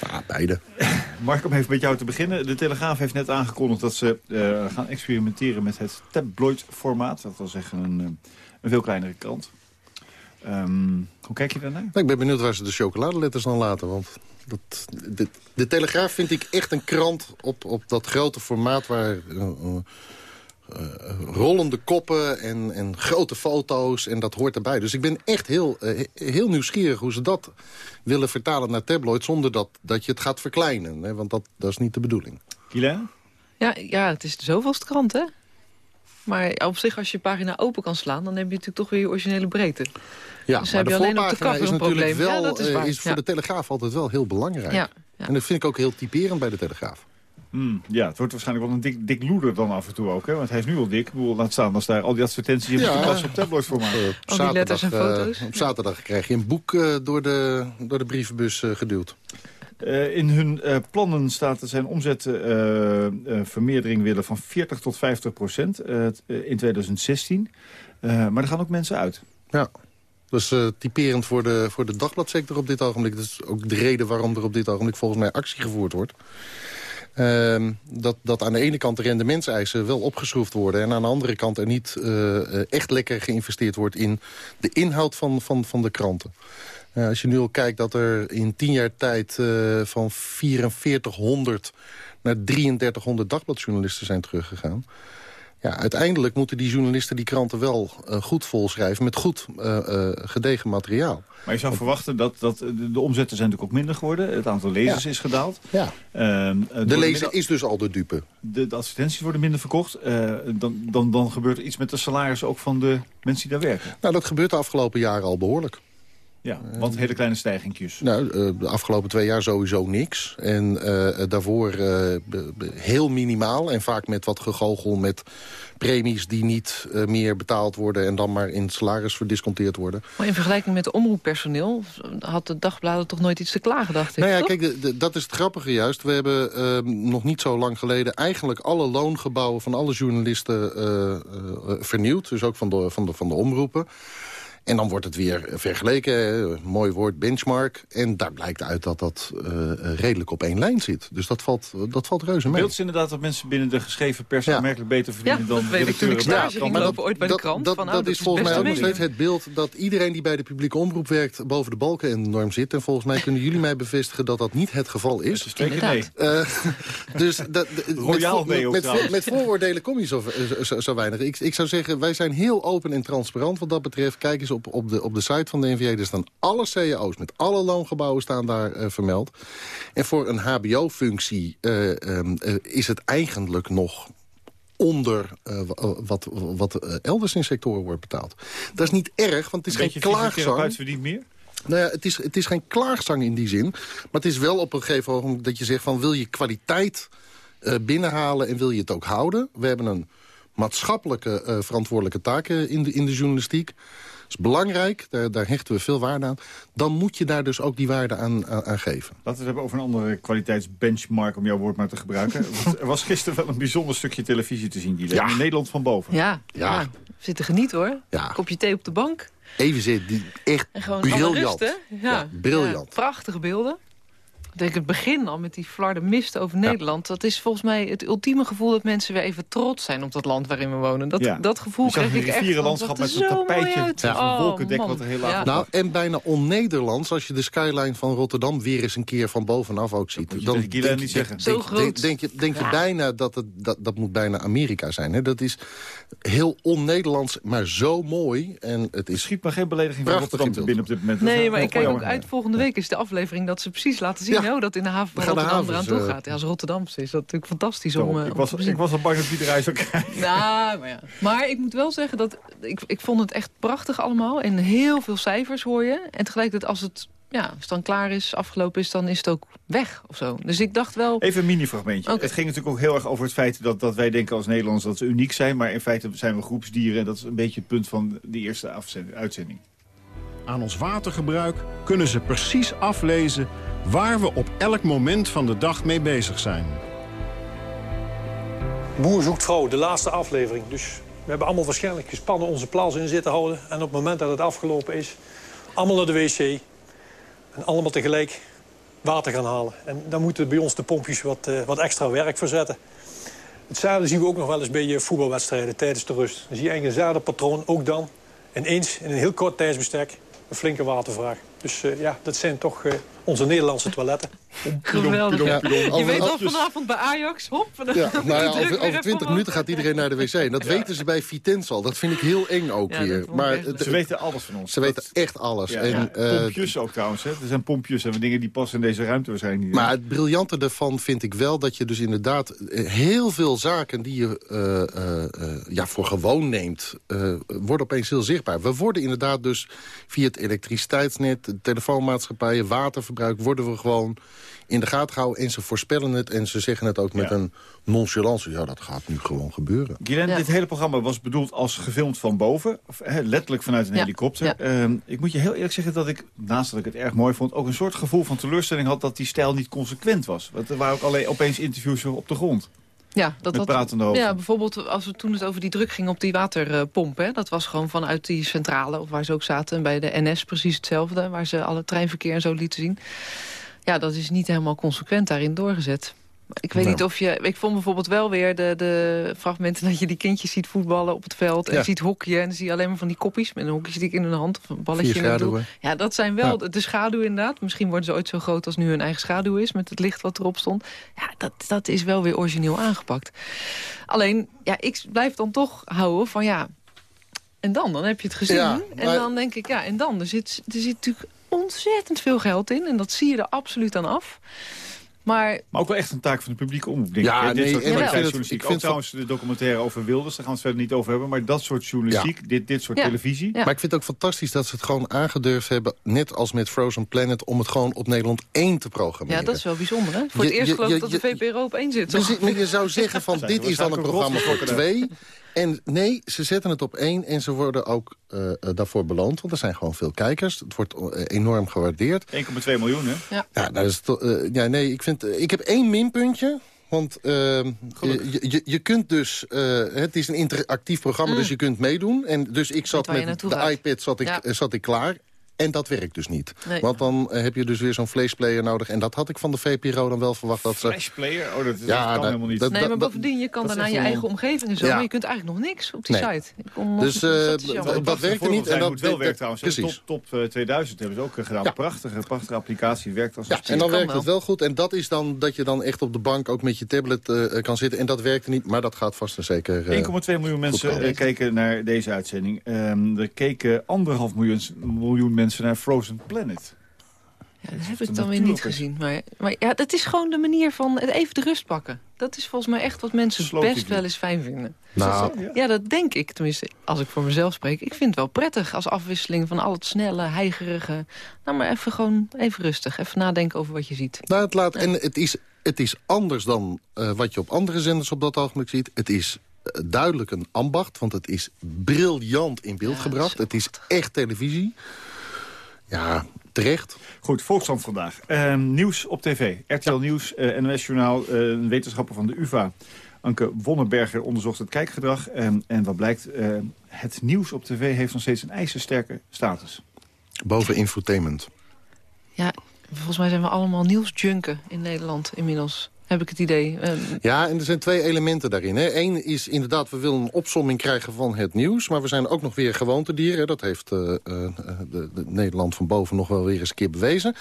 Ja, beide. Mark, om even met jou te beginnen. De Telegraaf heeft net aangekondigd dat ze uh, gaan experimenteren met het tabloid-formaat. Dat wil zeggen een, eh, een veel kleinere krant. Um, hoe kijk je daarnaar? Nou, ik ben benieuwd waar ze de chocoladeletters dan laten. Want dat, de, de, Telegraaf vind ik echt een krant op, op dat grote formaat... waar uh, uh, rollende koppen en, en grote foto's en dat hoort erbij. Dus ik ben echt heel, uh, heel nieuwsgierig hoe ze dat willen vertalen naar tabloid... zonder dat, dat je het gaat verkleinen, hè, want dat, dat is niet de bedoeling. Kila? Ja, ja, het is de zoveelste krant, hè? Maar op zich, als je pagina open kan slaan... dan heb je natuurlijk toch weer je originele breedte. Ja, dus maar de de voorpagina is natuurlijk wel, ja, dat is, waar. is voor ja. de Telegraaf altijd wel heel belangrijk. Ja, ja. En dat vind ik ook heel typerend bij de Telegraaf. Mm, ja, het wordt waarschijnlijk wel een dik, dik loeder dan af en toe ook. Hè? Want hij is nu al dik. Ik bedoel, laat staan als daar al die advertenties in Ja. moeten passen op tabloidformaat. Uh, Al die letters en foto's. op zaterdag krijg je een boek eh, door, de, door de brievenbus eh, geduwd. Uh, in hun uh, plannen staat dat zij een omzetvermeerdering willen van 40 tot 50 procent in 2016. maar er gaan ook mensen uit. Ja. Dat is uh, typerend voor de, voor de dagbladsector op dit ogenblik. Dat is ook de reden waarom er op dit ogenblik volgens mij actie gevoerd wordt. Uh, dat, dat aan de ene kant de rendementseisen wel opgeschroefd worden... en aan de andere kant er niet uh, echt lekker geïnvesteerd wordt... in de inhoud van, van, van de kranten. Als je nu al kijkt dat er in tien jaar tijd van 4400 naar 3300 dagbladjournalisten zijn teruggegaan... Ja, uiteindelijk moeten die journalisten die kranten wel uh, goed volschrijven... met goed uh, uh, gedegen materiaal. Maar je zou verwachten dat, dat de, omzetten zijn natuurlijk ook minder geworden. Het aantal lezers Ja. is gedaald. Ja. Ehm, De lezer is dus al de dupe. De, de advertenties worden minder verkocht. Eh, dan, dan, dan gebeurt er iets met de salaris ook van de mensen die daar werken. Nou, dat gebeurt de afgelopen jaren al behoorlijk. Ja, want hele kleine stijgingjes. Nou, eh, de afgelopen twee jaar sowieso niks. En eh, daarvoor eh, heel minimaal. En vaak met wat gegogel met premies die niet eh, meer betaald worden... en dan maar in het salaris verdisconteerd worden. Maar in vergelijking met de omroeppersoneel... had de dagbladen toch nooit iets te klagen, dacht ik. Nou ja, toch? kijk, de- de- dat is het grappige juist. We hebben eh, nog niet zo lang geleden... eigenlijk alle loongebouwen van alle journalisten eh, eh, vernieuwd. Dus ook van de, van, de, van de omroepen. En dan wordt het weer vergeleken, hè, mooi woord, benchmark. En daar blijkt uit dat dat eh, redelijk op één lijn zit. Dus dat valt, dat valt reuze mee. Beeld is inderdaad dat mensen binnen de geschreven pers aanmerkelijk beter verdienen Ja, dan dat weet ik toen ik redacteuren stage ging de lopen ooit bij de dat, krant. Dat, van, dat oh, is volgens mij ook nog steeds het beeld dat iedereen die bij de publieke omroep werkt boven de balken enorm zit. En volgens mij kunnen jullie mij bevestigen dat dat niet het geval is. Zeker nee. Eh, dus dat, dat- met, mee ook met, trouwens. met vooroordelen kom je zo, zo, zo weinig. Ik, ik zou zeggen, wij zijn heel open en transparant wat dat betreft. Kijk eens op, op, de, op de site van de NVA. Er staan alle cao's met alle loongebouwen staan daar eh, vermeld. En voor een hbo-functie eh, ehm, eh, is het eigenlijk nog onder wa- wat, wat elders in sectoren wordt betaald. Dat is niet erg, want het is Een geen klaagzang. verdient meer? Nou ja, het is, het is geen klaagzang in die zin. Maar het is wel op een gegeven moment dat je zegt van... wil je kwaliteit binnenhalen en wil je het ook houden? We hebben een maatschappelijke verantwoordelijke taak in, de, in de journalistiek. Dat is belangrijk, daar, daar hechten we veel waarde aan. Dan moet je daar dus ook die waarde aan, aan, aan geven. Laten we het hebben over een andere kwaliteitsbenchmark, om jouw woord maar te gebruiken. Er was gisteren wel een bijzonder stukje televisie te zien, die Ja. in Nederland van boven. Ja, ja. we zitten genieten hoor. Ja. Kopje thee op de bank. Even zit die echt En gewoon alle briljant. rust, hè? Ja. briljant. Ja, prachtige beelden. Ik denk het begin al met die flarde mist over Nederland. Dat is volgens mij het ultieme gevoel dat mensen weer even trots zijn op dat land waarin we wonen. Dat, Ja. dat gevoel Je een ik echt. rivierenlandschap wat met zo'n zo mooi tapijtje, uit. zo'n Oh, wolkendek man. wat er heel laag Ja. Nou, en bijna on-Nederlands als je de skyline van Rotterdam... weer eens een keer van bovenaf ook ziet. je Guylaine niet zeggen. Denk, Zo denk, groot. denk je, denk je Ja. bijna dat het dat, dat moet bijna Amerika zijn. Hè? Dat is heel on-Nederlands, maar zo mooi. En het is Schiet maar geen belediging van Rotterdam binnen op dit moment. Dat is Nee, maar ik kijk ook uit. Volgende week is de aflevering dat ze precies laten zien Hoe dat in de haven van Dan gaan de Rotterdam eraan havens, toe eh, gaat. Ja, als Rotterdamse is dat natuurlijk fantastisch om, eh, ik, om was, ik was al bang dat die zou krijgen. Nou, maar ja. Maar ik moet wel zeggen dat ik, ik vond het echt prachtig allemaal. En heel veel cijfers hoor je. En tegelijkertijd als het, ja, als het dan klaar is, afgelopen is, dan is het ook weg of zo. Dus ik dacht wel... Even een mini-fragmentje. Oké. Het ging natuurlijk ook heel erg over het feit dat, dat wij denken als Nederlanders dat ze uniek zijn. Maar in feite zijn we groepsdieren. En dat is een beetje het punt van die eerste uitzending. Aan ons watergebruik kunnen ze precies aflezen waar we op elk moment van de dag mee bezig zijn. Boer zoekt vrouw, de laatste aflevering. Dus we hebben allemaal waarschijnlijk gespannen onze plaats in zitten houden. En op het moment dat het afgelopen is, allemaal naar de wc. En allemaal tegelijk water gaan halen. En dan moeten bij ons de pompjes wat, eh, wat extra werk verzetten. Hetzelfde zien we ook nog wel eens bij eh, voetbalwedstrijden tijdens de rust. Dan zie je eigenlijk eenzelfde patroon, ook dan. Ineens, in een heel kort tijdsbestek, een flinke watervraag. Dus eh, ja, dat zijn toch onze Nederlandse toiletten. Geweldig. Ja, Je weet al vanavond bij Ajax, hop. Ja, nou ja, over, over even 20 minuten gaat iedereen naar de wc. En dat weten ze bij Vitens al. Dat vind ik heel eng ook weer. Maar Ze weten alles van ons. ze weten echt alles. Ja, en, ja, eh, pompjes ook trouwens. Hè. Er zijn pompjes en dingen die passen in deze ruimte waarschijnlijk niet. Maar het briljante daarvan vind ik wel dat je dus inderdaad eh, heel veel zaken die je eh, ja, voor gewoon neemt, eh, worden opeens heel zichtbaar. We worden inderdaad dus via het elektriciteitsnet, de telefoonmaatschappijen, waterverbruik, worden we gewoon in de gaten gehouden. En ze voorspellen het en ze zeggen het ook met Ja. een nonchalance. Ja, dat gaat nu gewoon gebeuren. Guylaine, dit hele programma was bedoeld als gefilmd van boven. Of, hè, letterlijk vanuit een Ja, helikopter. ja. Ehm, ik moet je heel eerlijk zeggen dat ik, naast dat ik het erg mooi vond... ook een soort gevoel van teleurstelling had dat die stijl niet consequent was. Want er waren ook alleen opeens interviews op de grond. Ja, dat, Met pratende hoofden. ja, bijvoorbeeld als we toen het over die druk ging op die waterpomp. Hè, dat was gewoon vanuit die centrale, of waar ze ook zaten. En bij de NS precies hetzelfde, waar ze alle treinverkeer en zo lieten zien. Ja, dat is niet helemaal consequent daarin doorgezet. Ik weet Nou. niet of je... Ik vond bijvoorbeeld wel weer de, de fragmenten dat je die kindjes ziet voetballen op het veld. En Ja. ziet hockeyen. En dan zie je alleen maar van die koppies met een hockeystick in hun hand. Of een balletje Vier in het doel. schaduwen. Ja, dat zijn wel Ja. de, de schaduw inderdaad. Misschien worden ze ooit zo groot als nu hun eigen schaduw is. Met het licht wat erop stond. Ja, dat, dat is wel weer origineel aangepakt. Alleen, ja, ik blijf dan toch houden van ja... En dan? Dan heb je het gezien. Ja, En dan denk ik, ja, en dan? Er zit, er zit natuurlijk ontzettend veel geld in. En dat zie je er absoluut aan af. Maar, Maar ook wel echt een taak van de publieke omroep, denk Ja, ik. Dit nee, soort en ik Ook trouwens de documentaire over Wilders, daar gaan we het verder niet over hebben. Maar dat soort journalistiek, dit, dit soort Ja. televisie. Maar ik vind het ook fantastisch dat ze het gewoon aangedurfd hebben... net als met Frozen Planet, om het gewoon op Nederland 1 te programmeren. ja, dat is wel bijzonder, hè? Voor Je- het eerst je- geloof ik je- dat de VPRO op één zit. Dus maar je zou zeggen van dit is dan een programma voor rotgeschrokken twee. En nee, ze zetten het op één en ze worden ook eh, eh, daarvoor beloond. Want er zijn gewoon veel kijkers. Het wordt eh, enorm gewaardeerd. 1,2 miljoen, hè? Ja. Ja, dat is toch, eh, ja nee, ik, vind, ik heb één minpuntje. Want eh, je, je, je kunt dus... eh, het is een interactief programma, Mm. dus je kunt meedoen. En dus ik zat met de gaat. iPad zat ik, Ja. zat ik klaar. En dat werkt dus niet. Nee. Want dan eh, heb je dus weer zo'n vleesplayer nodig. En dat had ik van de VPRO dan wel verwacht. Dat ze, Flashplayer? Oh, dat, dat Ja, kan dat- helemaal niet. Nee, maar bovendien, je kan daarna je eigen omgeving en zo. Ja. Maar je kunt eigenlijk nog niks op die Nee. site. Dus, dat eh, dat- dat werkte niet en dat wel werkt trouwens. precies. Top, top eh, 2000 hebben ze ook gedaan. Ja. Prachtige, prachtige applicatie. Werkt als Ja, en dan werkt het wel. goed. En dat is dan dat je dan echt op de bank ook met je tablet eh, kan zitten. En dat werkte niet, maar dat gaat vast en zeker... eh, 1,2 miljoen mensen eh, keken naar deze uitzending. Ehm, er keken anderhalf miljoen, miljoen mensen naar Frozen Planet. Ja, dat heb ik dan weer niet gezien. Maar, maar ja, dat is gewoon de manier van het even de rust pakken. Dat is volgens mij echt wat mensen Slow best TV. wel eens fijn vinden. nou, Ja, dat denk ik. Tenminste, als ik voor mezelf spreek. Ik vind het wel prettig als afwisseling van al het snelle, heigerige. Nou, maar even gewoon even rustig. Even nadenken over wat je ziet. nou, het laat, en het is, het is anders dan eh, wat je op andere zenders op dat ogenblik ziet. Het is eh, duidelijk een ambacht, want het is briljant in beeld Ja, gebracht. Het is echt televisie. Ja, terecht. Goed, Volksstand vandaag. Ehm, nieuws op tv. RTL Nieuws, eh, NOS Journaal, eh, een wetenschapper van de UvA. Anke Wonnenberger onderzocht het kijkgedrag. En, en wat blijkt, eh, het nieuws op tv heeft nog steeds een ijzersterke status. Boven infotainment. Ja, volgens mij zijn we allemaal nieuwsjunken in Nederland inmiddels. Heb ik het idee. Eh, Ja, en er zijn twee elementen daarin. Hè. Eén is inderdaad, we willen een opsomming krijgen van het nieuws. Maar we zijn ook nog weer gewoontedieren. Dat heeft eh, eh, de, de Nederland van boven nog wel weer eens een keer bewezen.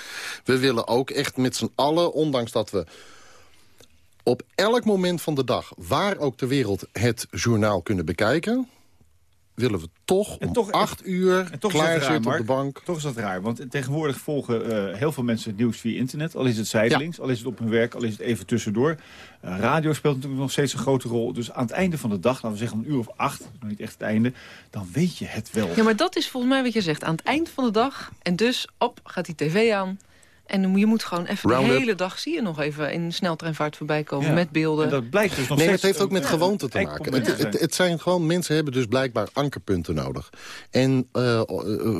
We willen ook echt met z'n allen, ondanks dat we op elk moment van de dag... waar ook ter wereld het journaal kunnen bekijken... willen we toch En om toch- acht uur En toch is dat klaar zitten op de bank. Toch is dat raar, want tegenwoordig volgen eh, heel veel mensen het nieuws via internet. Al is het zijdelings, al is het op hun werk, al is het even tussendoor. Eh, radio speelt natuurlijk nog steeds een grote rol. Dus aan het einde van de dag, laten we zeggen een uur of acht, nog niet echt het einde, dan weet je het wel. Ja, maar dat is volgens mij wat je zegt. Aan het eind van de dag. En dus, op, gaat die tv aan. En je moet gewoon even de hele dag... zie je nog even in sneltreinvaart voorbij komen Ja. met beelden. En dat blijkt dus nog Nee, steeds... het heeft ook met een- gewoonte te een maken. Het, het, zijn. het zijn gewoon, mensen hebben dus blijkbaar ankerpunten nodig. En eh, eh,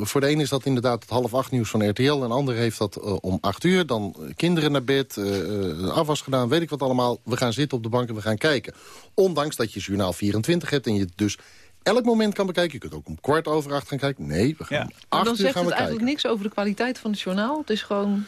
voor de een is dat inderdaad het half acht nieuws van RTL. En de ander heeft dat eh, om acht uur. Dan eh, kinderen naar bed, eh, eh, afwas gedaan, weet ik wat allemaal. We gaan zitten op de bank en we gaan kijken. Ondanks dat je journaal 24 hebt en je dus elk moment kan bekijken. Je kunt ook om kwart over acht gaan kijken. Nee, we gaan Ja. acht dan uur zegt gaan het kijken. eigenlijk niks over de kwaliteit van het journaal. Het is gewoon...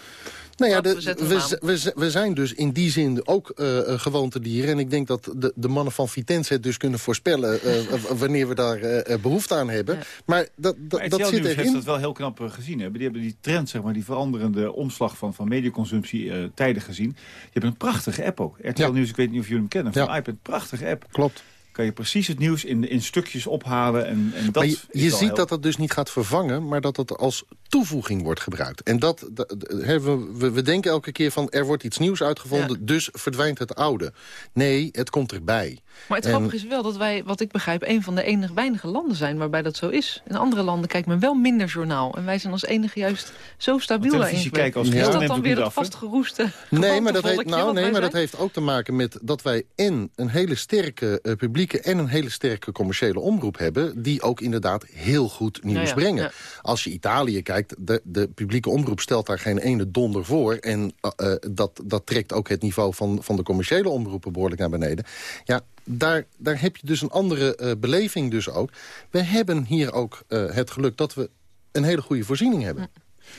Nou ja, de- we we, we, zijn dus in die zin ook uh, gewoontedieren. En ik denk dat de, de mannen van Vitesse het dus kunnen voorspellen... uh, wanneer we daar uh, behoefte aan hebben. Ja. Maar dat, dat, Maar dat RTL zit Nieuws heeft erin. dat wel heel knap eh, gezien. Hebben. Die hebben die trend, zeg maar, die veranderende omslag van, van mediaconsumptie eh, tijden gezien. Je hebt een prachtige app ook. RTL Ja. Nieuws, ik weet niet of jullie hem kennen. Van Ja. iPad, prachtige app. Klopt. Kan je precies het nieuws in, in stukjes ophalen. En, en dat maar je, is je wel ziet heel- dat dat dus niet gaat vervangen... maar dat het als toevoeging wordt gebruikt. En dat, dat- we, we denken elke keer van... er wordt iets nieuws uitgevonden, dus verdwijnt het oude. Nee, het komt erbij. Maar het En- grappige is wel dat wij, wat ik begrijp... een van de enige weinige landen zijn waarbij dat zo is. In andere landen kijkt men wel minder journaal. En wij zijn als enige juist zo stabiel daarin Is dat dan weer dat vastgeroeste Nee, maar dat, heeft, nou, nee, maar dat heeft ook te maken met dat wij en een hele sterke eh, publieke... en een hele sterke commerciële omroep hebben... die ook inderdaad heel goed nieuws Nou ja, brengen. ja. Als je Italië kijkt, de, de publieke omroep stelt daar geen ene donder voor... en eh, eh, dat, dat trekt ook het niveau van, van de commerciële omroepen behoorlijk naar beneden. Ja, daar, daar heb je dus een andere eh, beleving dus ook. We hebben hier ook eh, het geluk dat we een hele goede voorziening hebben.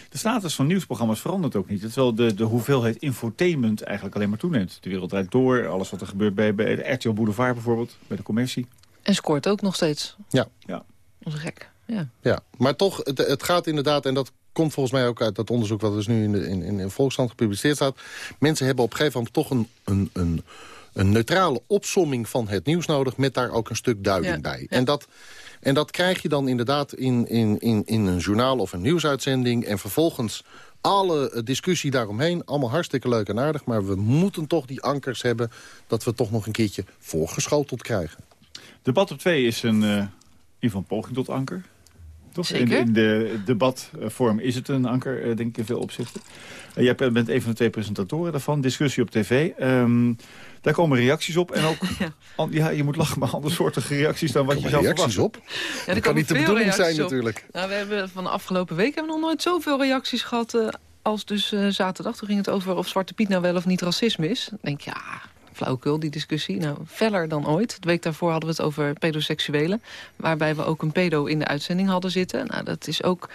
De status van nieuwsprogramma's verandert ook niet. Terwijl de, de hoeveelheid infotainment eigenlijk alleen maar toeneemt. De wereld draait door, alles wat er gebeurt bij, bij de RTL Boulevard bijvoorbeeld, bij de commercie. En scoort ook nog steeds. Ja. Ja. Onze gek. Ja. Ja, maar toch, het, het gaat inderdaad, en dat komt volgens mij ook uit dat onderzoek... wat dus nu in, de, in, in, in Volksstand gepubliceerd staat. Mensen hebben op een gegeven moment toch een, een, een, een neutrale opsomming van het nieuws nodig... met daar ook een stuk duiding Ja, bij. ja. En, dat, en dat krijg je dan inderdaad in, in, in, in een journaal of een nieuwsuitzending... en vervolgens alle eh, discussie daaromheen, allemaal hartstikke leuk en aardig... maar we moeten toch die ankers hebben dat we toch nog een keertje voorgeschoteld krijgen. Debat op 2 is een, uh, in ieder geval een poging tot anker. Toch? Zeker. In, in de debatvorm is het een anker, uh, denk ik, in veel opzichten. Uh, jij bent een van de twee presentatoren daarvan. Discussie op tv. Um, daar komen reacties op. En ook, ja. An, ja. je moet lachen, maar andere soorten reacties dan wat je zou reacties op? Ja, dat kan niet de bedoeling zijn op. natuurlijk. Nou, we hebben van de afgelopen week hebben we nog nooit zoveel reacties gehad... Uh, als dus uh, zaterdag. Toen ging het over of Zwarte Piet nou wel of niet racisme is. Dan denk ik, ja, flauwekul, die discussie. Nou, feller dan ooit. De week daarvoor hadden we het over pedoseksuelen. Waarbij we ook een pedo in de uitzending hadden zitten. Nou, dat is ook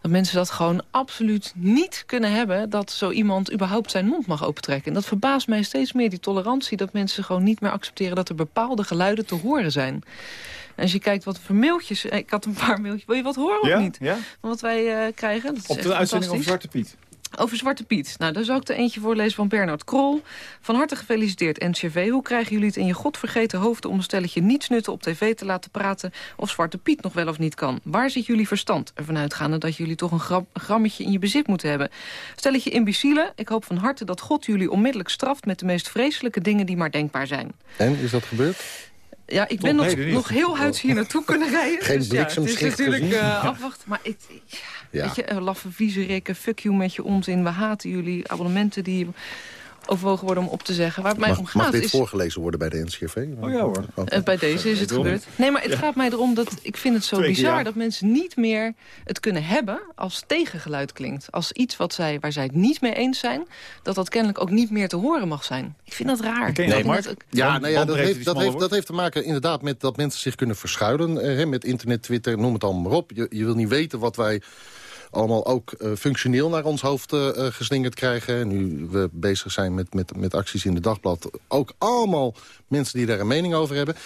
dat mensen dat gewoon absoluut niet kunnen hebben... dat zo iemand überhaupt zijn mond mag opentrekken. En dat verbaast mij steeds meer, die tolerantie... dat mensen gewoon niet meer accepteren dat er bepaalde geluiden te horen zijn. En als je kijkt wat voor mailtjes... Ik had een paar mailtjes. Wil je wat horen ja? of niet? Ja? Van wat wij uh, krijgen. Dat is Op de uitzending over Zwarte Piet. Over Zwarte Piet. Nou, daar zal ik er eentje voorlezen van Bernard Krol. Van harte gefeliciteerd NCV. Hoe krijgen jullie het in je godvergeten hoofden... om een stelletje nietsnutten op tv te laten praten... of Zwarte Piet nog wel of niet kan? Waar zit jullie verstand? Ervan uitgaande dat jullie toch een, gram, een grammetje in je bezit moeten hebben. Stelletje imbecielen. Ik hoop van harte dat God jullie onmiddellijk straft... met de meest vreselijke dingen die maar denkbaar zijn. En, is dat gebeurd? Ja, ik ben nog, nog heel huids hier naartoe kunnen rijden. Geen dus ja, het is natuurlijk uh, afwachten. Maar ik, ja, Ja. weet je, uh, laffe viezerikken, fuck you met je onzin. We haten jullie abonnementen die overwogen worden om op te zeggen. Waar het mij om gaat mag dit is... voorgelezen worden bij de NCRV? Oh ja hoor. Uh, bij deze is het gebeurd. Nee, maar het Ja. gaat mij erom dat ik vind het zo Twee bizar... ja. dat mensen niet meer het kunnen hebben als tegengeluid klinkt. Als iets wat zij, waar zij het niet mee eens zijn... dat dat kennelijk ook niet meer te horen mag zijn. Ik vind dat raar. Ken je Ik dat, vind Mark? dat ook- Ja, nou ja dat, heeft, dat, heeft, dat heeft te maken inderdaad met dat mensen zich kunnen verschuilen. eh, hè, met internet, Twitter, noem het allemaal maar op. Je, je wil niet weten wat wij allemaal ook eh, functioneel naar ons hoofd eh, eh, geslingerd krijgen. En nu we bezig zijn met, met, met acties in de dagblad. Ook allemaal mensen die daar een mening over hebben.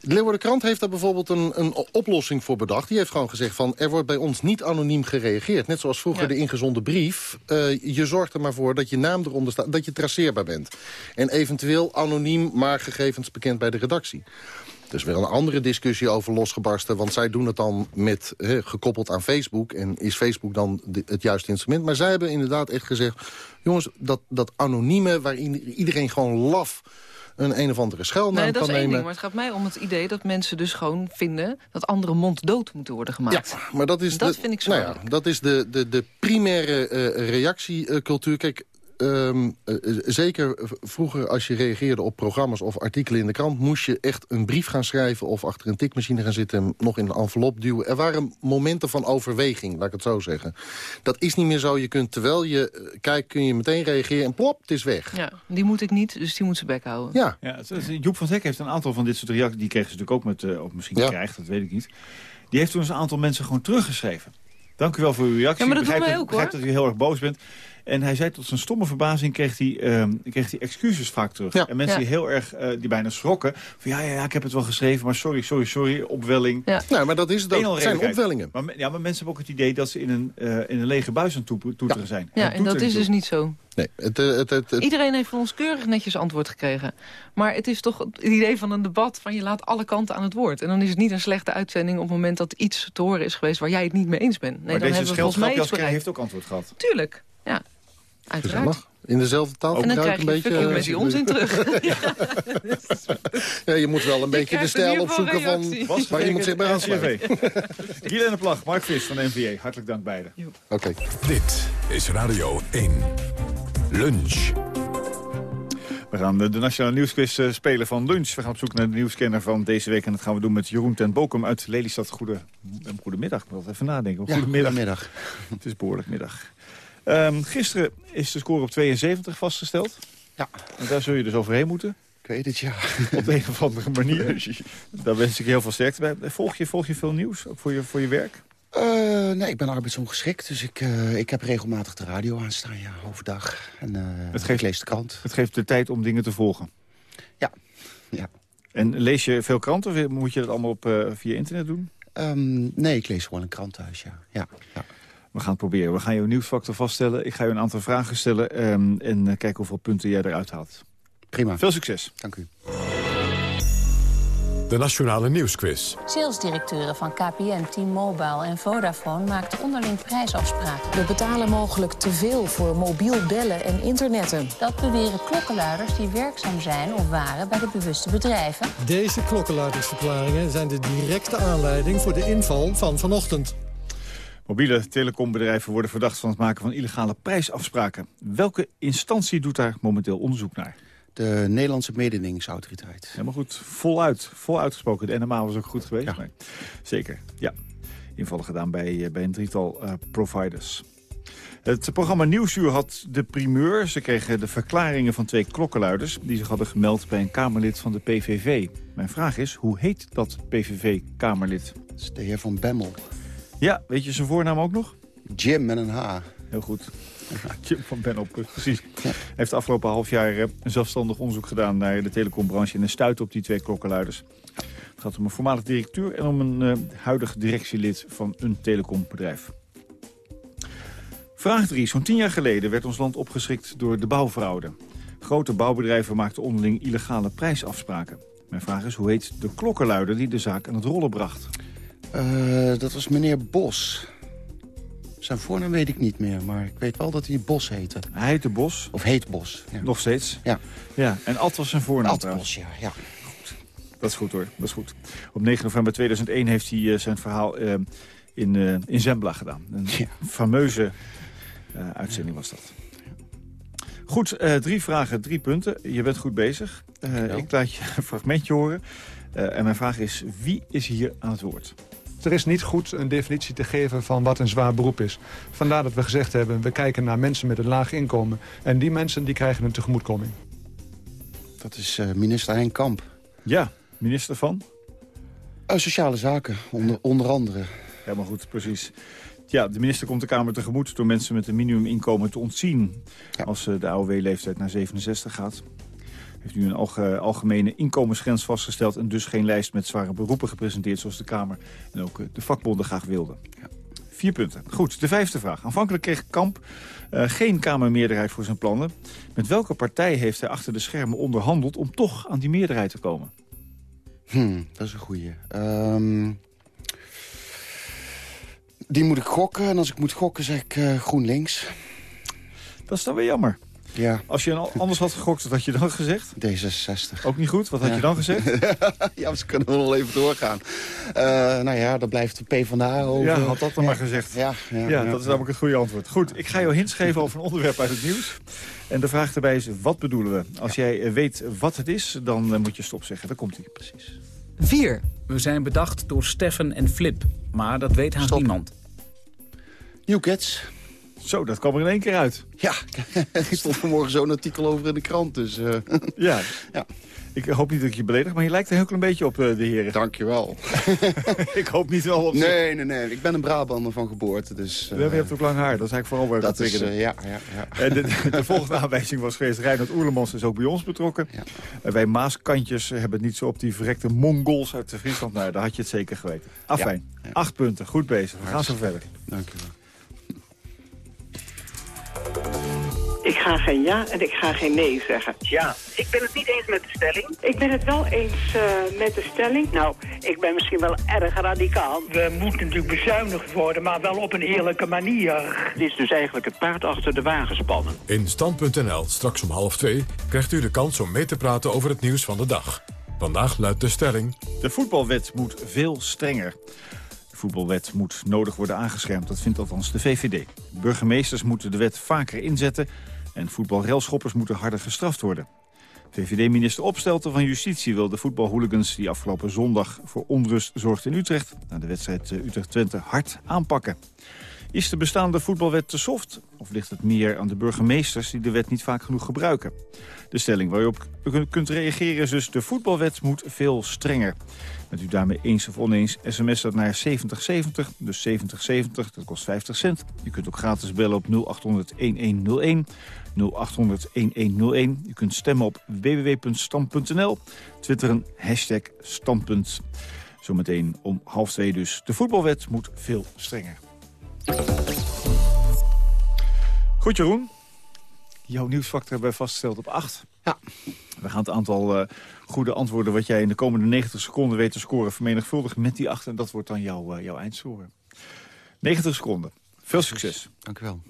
De Leeuwarden heeft daar bijvoorbeeld een, een oplossing voor bedacht. Die heeft gewoon gezegd van, er wordt bij ons niet anoniem gereageerd. Net zoals vroeger Ja. de ingezonde brief. Je zorgt er maar voor dat je naam eronder staat, dat je traceerbaar bent. En eventueel anoniem, maar gegevens bekend bij de redactie. Er is weer een andere discussie over losgebarsten. Want zij doen het dan met, gekoppeld aan Facebook. En is Facebook dan de- het juiste instrument? Maar zij hebben inderdaad echt gezegd... jongens, dat, dat anonieme, waarin iedereen gewoon laf een een of andere schuilnaam Nee, dat kan is één nemen... ding. Maar het gaat mij om het idee dat mensen dus gewoon vinden... dat andere mond dood moeten worden gemaakt. Ja, maar dat is, Dat de, vind ik zo nou ja, dat is de, de, de primaire eh, reactiecultuur. Kijk, ehm, eh, zeker v- vroeger als je reageerde op programma's of artikelen in de krant... moest je echt een brief gaan schrijven of achter een tikmachine gaan zitten... en nog in een envelop duwen. Er waren momenten van overweging, laat ik het zo zeggen. Dat is niet meer zo. Je kunt, terwijl je eh, kijkt, kun je meteen reageren en plop, het is weg. Ja, die moet ik niet, dus die moet zijn bek houden. Ja, Joep van Zek heeft een aantal van dit soort reacties... die kregen ze natuurlijk ook met, eh, of misschien Ja. krijgt, dat weet ik niet. Die heeft toen eens een aantal mensen gewoon teruggeschreven. Dank u wel voor uw reactie. Ja, maar dat ik begrijp, doen wij dat, ook, begrijp hoor. dat u heel erg boos bent. En hij zei tot zijn stomme verbazing kreeg hij, ehm, kreeg hij excuses vaak terug. Ja. En mensen Ja. die heel erg, eh, die bijna schrokken. Van ja, ja, ja, ik heb het wel geschreven, maar sorry, sorry, sorry, opwelling. Ja. nou, maar dat is het ook. Het zijn opwellingen. Maar, ja, maar mensen hebben ook het idee dat ze in een, eh, in een lege buis aan het toeteren zijn. Ja, en dat is toe. dus niet zo. Nee, het, eh, het, het, het- Iedereen heeft van ons keurig netjes antwoord gekregen. Maar het is toch het idee van een debat van je laat alle kanten aan het woord. En dan is het niet een slechte uitzending op het moment dat iets te horen is geweest... waar jij het niet mee eens bent. Nee, maar dan deze hebben we volgens mij heeft ook antwoord gehad. Tuurlijk, ja. Uiteraard. gezellig. In dezelfde taal En dan gebruik krijg je een beetje... you met die onzin terug. Ja, je moet wel een beetje de stijl opzoeken van reactie. waar iemand zich bij aansluit. Guylaine de Plag, Mark Vis van de NVA. Hartelijk dank beiden. Oké. Dit is Radio 1. Lunch. We gaan de, de Nationale Nieuwsquiz eh, spelen van lunch. We gaan op zoek naar de nieuwscanner van deze week. En dat gaan we doen met Jeroen ten Bokum uit Lelystad. Goede, eh, goedemiddag, ik moet wel even nadenken. Ja, Goedemiddag. goedemiddag. Het is behoorlijk middag. Ehm, gisteren is de score op 72 vastgesteld. Ja. En daar zul je dus overheen moeten. Ik weet het, ja. Op de een of andere manier. Daar wens ik heel veel sterkte bij. Volg je, volg je veel nieuws, ook voor je, voor je werk? Eh, nee, ik ben arbeidsongeschikt, dus ik, eh, ik heb regelmatig de radio aanstaan, ja, overdag. En eh, Het geeft- ik lees de krant. Het geeft de tijd om dingen te volgen. Ja, ja. En lees je veel kranten of moet je dat allemaal op, via internet doen? Ehm, nee, ik lees gewoon een krant thuis, ja. ja, ja. We gaan het proberen. We gaan je nieuwsfactor vaststellen. Ik ga je een aantal vragen stellen ehm, en eh, kijken hoeveel punten jij eruit haalt. Prima. Veel succes. Dank u. de Nationale Nieuwsquiz. Salesdirecteuren van KPN, T-Mobile en Vodafone maakten onderling prijsafspraken. We betalen mogelijk te veel voor mobiel bellen en internetten. Dat beweren klokkenluiders die werkzaam zijn of waren bij de bewuste bedrijven. Deze klokkenluidersverklaringen zijn de directe aanleiding voor de inval van vanochtend. Mobiele telecombedrijven worden verdacht van het maken van illegale prijsafspraken. Welke instantie doet daar momenteel onderzoek naar? De Nederlandse mededingingsautoriteit. Helemaal goed. Voluit. Vol uitgesproken. De NMA was ook goed geweest. Ja. zeker, ja. Invallen gedaan bij, eh, bij een drietal uh, providers. Het programma Nieuwsuur had de primeur. Ze kregen de verklaringen van twee klokkenluiders... die zich hadden gemeld bij een Kamerlid van de PVV. Mijn vraag is, hoe heet dat PVV-Kamerlid? Dat is de heer Van Bemmel. Ja, weet je zijn voornaam ook nog? Jim met een H. Heel goed. Jim van Bennel, precies. Hij heeft de afgelopen half jaar een zelfstandig onderzoek gedaan naar de telecombranche... en een stuit op die twee klokkenluiders. Het gaat om een voormalig directeur en om een uh, huidig directielid van een telecombedrijf. Vraag 3. Zo'n tien jaar geleden werd ons land opgeschrikt door de bouwfraude. Grote bouwbedrijven maakten onderling illegale prijsafspraken. Mijn vraag is, hoe heet de klokkenluider die de zaak aan het rollen bracht? Uh, dat was meneer Bos. Zijn voornaam weet ik niet meer, maar ik weet wel dat hij Bos heette. Hij heette Bos? Of heet Bos. Ja. Nog steeds? Ja. ja. En Ad was zijn voornaam Ad Bos, ja. ja. Goed. Dat is goed hoor, dat is goed. Op 9 november 2001 heeft hij uh, zijn verhaal uh, in, in Zembla gedaan. Een ja. fameuze uitzending was dat. Goed, drie vragen, drie punten. Je bent goed bezig. ik laat je een fragmentje horen. en mijn vraag is, wie is hier aan het woord? Er is niet goed een definitie te geven van wat een zwaar beroep is. Vandaar dat we gezegd hebben, we kijken naar mensen met een laag inkomen. En die mensen die krijgen een tegemoetkoming. Dat is uh, minister Hein Kamp. Ja, minister van? Uh, sociale zaken, onder, onder andere. Helemaal goed, precies. Ja, de minister komt de Kamer tegemoet door mensen met een minimuminkomen te ontzien... Ja. als uh, de AOW-leeftijd naar 67 gaat heeft nu een algemene inkomensgrens vastgesteld... en dus geen lijst met zware beroepen gepresenteerd... zoals de Kamer en ook de vakbonden graag wilden. Ja. Vier punten. Goed, de vijfde vraag. Aanvankelijk kreeg Kamp uh, geen Kamermeerderheid voor zijn plannen. Met welke partij heeft hij achter de schermen onderhandeld... om toch aan die meerderheid te komen? Hmm, dat is een goeie. Um, die moet ik gokken. En als ik moet gokken zeg ik uh, GroenLinks. Dat is dan weer jammer. Ja. Als je anders had gegokt, wat had je dan gezegd? D66. Ook niet goed? Wat had ja. je dan gezegd? ja, ze kunnen we wel even doorgaan. Uh, nou ja, dat blijft de P van de A over. Ja, had dat dan maar gezegd. Ja, ja, ja, dat is namelijk het goede antwoord. Goed, ik ga jou hints geven over een onderwerp uit het nieuws. En de vraag erbij is, wat bedoelen we? Als jij weet wat het is, dan uh, moet je stop zeggen. Daar komt hij precies. 4. We zijn bedacht door Steffen en Flip. Maar dat weet haast niemand. New Kids. Zo, dat kwam er in één keer uit. Ja, er stond vanmorgen zo'n artikel over in de krant. Dus, uh... ja. ja, ik hoop niet dat ik je beledig, maar je lijkt er heel klein beetje op, uh, de heren. Dankjewel. ik hoop niet wel op Nee, nee, nee. Ik ben een Brabander van geboorte, dus... Uh... Je hebt ook lang haar, dat is eigenlijk vooral waar dat is, uh, ja, ja, ja. En de, de, de, volgende aanwijzing was geweest, Reinhard Oerlemans is ook bij ons betrokken. Ja. Wij Maaskantjes hebben het niet zo op die verrekte Mongols uit de Friesland. Nou, daar had je het zeker geweten. Afijn, ja. acht punten, goed bezig. We gaan zo verder. Dank u wel. Ga geen ja en ik ga geen nee zeggen. Ja, ik ben het niet eens met de stelling. Ik ben het wel eens uh, met de stelling. Nou, ik ben misschien wel erg radicaal. We moeten natuurlijk bezuinigd worden, maar wel op een eerlijke manier. Het is dus eigenlijk het paard achter de wagen spannen. In Stand.nl, straks om half twee, krijgt u de kans om mee te praten over het nieuws van de dag. Vandaag luidt de stelling... De voetbalwet moet veel strenger. De voetbalwet moet nodig worden aangeschermd, dat vindt althans de VVD. Burgemeesters moeten de wet vaker inzetten... en voetbalrelschoppers moeten harder gestraft worden. VVD-minister Opstelten van Justitie wil de voetbalhooligans... die afgelopen zondag voor onrust zorgden in Utrecht... na de wedstrijd Utrecht-Twente hard aanpakken. Is de bestaande voetbalwet te soft? Of ligt het meer aan de burgemeesters die de wet niet vaak genoeg gebruiken? De stelling waarop u kunt reageren is dus... de voetbalwet moet veel strenger. Bent u daarmee eens of oneens, sms dat naar 7070, dus 7070, dat kost 50 cent. U kunt ook gratis bellen op 0800-1101, 0800-1101. U kunt stemmen op www.stam.nl, twitteren hashtag standpunt. Zometeen om half twee dus. De voetbalwet moet veel strenger. Goed Jeroen, jouw nieuwsfactor hebben we vastgesteld op 8. Ja. we gaan het aantal uh, goede antwoorden... wat jij in de komende 90 seconden weet te scoren... vermenigvuldigen met die 8. En dat wordt dan jouw, uh, jouw eindscore. 90 seconden. Veel succes. Dank u wel.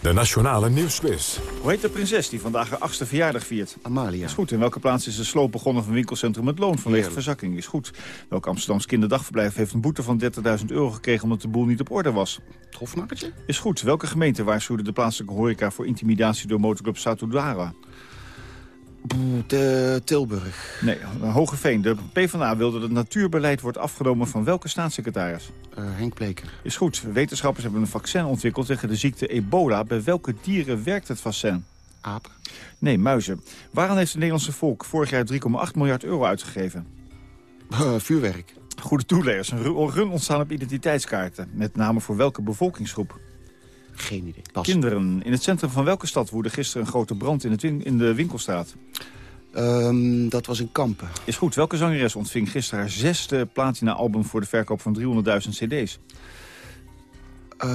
De Nationale Nieuwsquiz. Hoe heet de prinses die vandaag haar achtste verjaardag viert? Amalia. Is goed. In welke plaats is de sloop begonnen van winkelcentrum Het Loon vanwege verzakking? Is goed. Welk Amsterdams kinderdagverblijf heeft een boete van 30.000 euro gekregen omdat de boel niet op orde was? Trofnakkertje? Is goed. Welke gemeente waarschuwde de plaatselijke horeca voor intimidatie door motorclub Satudara? De Tilburg. Nee, Hogeveen. De PvdA wilde dat het natuurbeleid wordt afgenomen van welke staatssecretaris? Uh, Henk Bleker. Is goed. Wetenschappers hebben een vaccin ontwikkeld tegen de ziekte ebola. Bij welke dieren werkt het vaccin? Apen. Nee, muizen. Waaraan heeft het Nederlandse volk vorig jaar 3,8 miljard euro uitgegeven? Uh, vuurwerk. Goede toeleggers. Een run ontstaan op identiteitskaarten. Met name voor welke bevolkingsgroep? Geen idee. Pas. Kinderen. In het centrum van welke stad woedde gisteren een grote brand in, het win in de winkelstraat? Um, dat was in Kampen. Is goed. Welke zangeres ontving gisteren haar zesde platina-album... voor de verkoop van 300.000 cd's? Uh,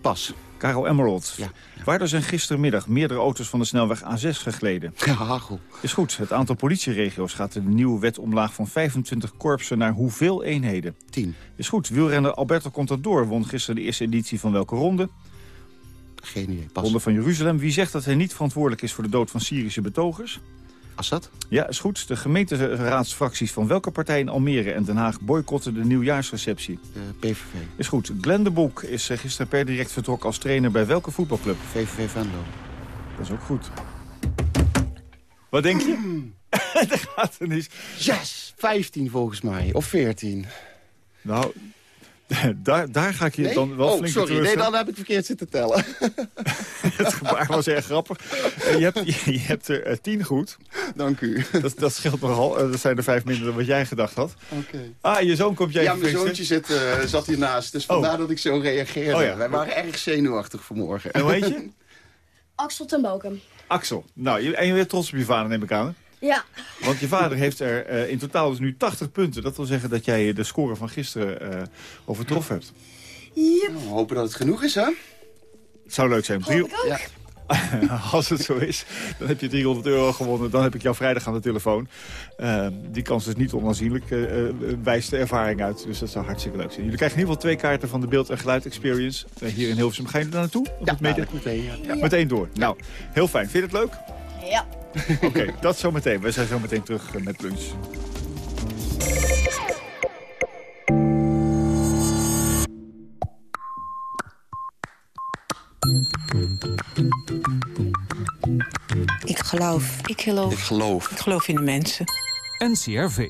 pas. Karel Emerald. Ja, ja. Waardoor zijn gistermiddag meerdere auto's van de snelweg A6 gegleden? Ja, hagel. Is goed. Het aantal politieregio's gaat in de nieuwe wet omlaag van 25 korpsen naar hoeveel eenheden? 10. Is goed. Wielrenner Alberto Contador won gisteren de eerste editie van welke ronde? Geen idee. Pas. Ronde van Jeruzalem. Wie zegt dat hij niet verantwoordelijk is voor de dood van Syrische betogers? Assad? Ja, is goed. De gemeenteraadsfracties van welke partij in Almere en Den Haag boycotten de nieuwjaarsreceptie? De PVV. Is goed. Glenn de Boek is gisteren per direct vertrokken als trainer bij welke voetbalclub? VVV Venlo. Dat is ook goed. Wat denk je? dat gaat er niet. Yes! 15 volgens mij. Of 14. Nou, daar, daar ga ik je nee? dan wel oh, flink sorry. Nee, dan heb ik verkeerd zitten tellen. het gebaar was erg grappig. Je hebt, je, je hebt er uh, tien goed. Dank u. Dat, dat scheelt nogal. Uh, dat zijn er vijf minder dan wat jij gedacht had. Oké. Okay. Ah, je zoon komt jij Ja, mijn zoontje zit, uh, zat hiernaast. Dus vandaar oh. dat ik zo reageerde. Oh, ja. Wij waren erg zenuwachtig vanmorgen. En hoe heet je? Axel ten Balken. Axel. Nou, je, en je bent trots op je vader, neem ik aan. Ja. Want je vader heeft er uh, in totaal dus nu 80 punten. Dat wil zeggen dat jij de score van gisteren uh, overtroffen hebt. Yep. Nou, we hopen dat het genoeg is, hè? Het zou leuk zijn. Drie... Ja. Als het zo is, dan heb je 300 euro gewonnen. Dan heb ik jou vrijdag aan de telefoon. Uh, die kans is niet onaanzienlijk, uh, wijst de ervaring uit. Dus dat zou hartstikke leuk zijn. Jullie krijgen in ieder geval twee kaarten van de Beeld- en Geluid Experience. hier in Hilversum. Ga je er naartoe? Ja, het meteen, ja. ja. Meteen door. Nou, heel fijn. Vind je het leuk? Ja. Oké, okay, dat zometeen. We zijn zo meteen terug met lunch. Ik geloof. Ik geloof. Ik geloof. Ik geloof in de mensen. NCRV.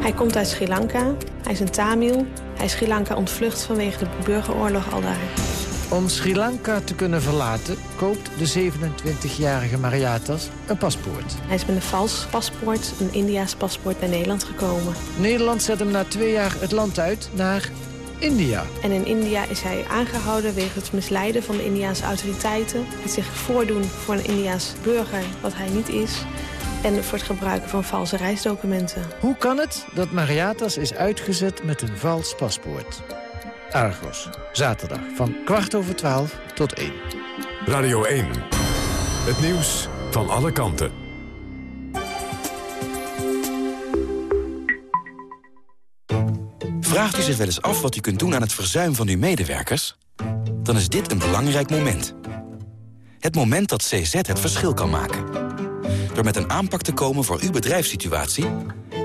Hij komt uit Sri Lanka. Hij is een Tamil. Hij is Sri Lanka ontvlucht vanwege de burgeroorlog al daar. Om Sri Lanka te kunnen verlaten, koopt de 27-jarige Mariatas een paspoort. Hij is met een vals paspoort, een Indiaas paspoort, naar Nederland gekomen. Nederland zet hem na twee jaar het land uit naar India. En in India is hij aangehouden wegens het misleiden van de Indiaanse autoriteiten. Het zich voordoen voor een Indiaas burger, wat hij niet is. En voor het gebruiken van valse reisdocumenten. Hoe kan het dat Mariatas is uitgezet met een vals paspoort? Argos. Zaterdag van kwart over twaalf tot één. Radio 1. Het nieuws van alle kanten. Vraagt u zich wel eens af wat u kunt doen aan het verzuim van uw medewerkers? Dan is dit een belangrijk moment. Het moment dat CZ het verschil kan maken. Door met een aanpak te komen voor uw bedrijfssituatie...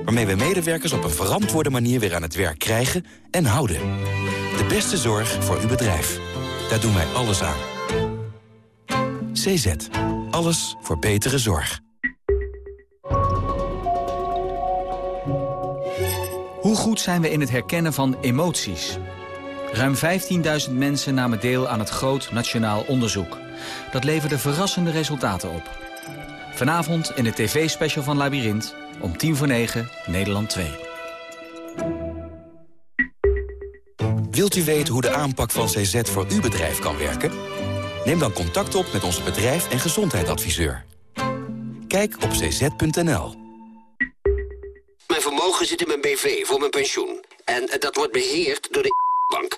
waarmee we medewerkers op een verantwoorde manier weer aan het werk krijgen en houden. De beste zorg voor uw bedrijf. Daar doen wij alles aan. CZ. Alles voor betere zorg. Hoe goed zijn we in het herkennen van emoties? Ruim 15.000 mensen namen deel aan het groot nationaal onderzoek. Dat leverde verrassende resultaten op. Vanavond in de tv-special van Labyrinth om tien voor negen, Nederland 2. Wilt u weten hoe de aanpak van CZ voor uw bedrijf kan werken? Neem dan contact op met onze bedrijf- en gezondheidsadviseur. Kijk op cz.nl. Mijn vermogen zit in mijn BV voor mijn pensioen. En dat wordt beheerd door de bank.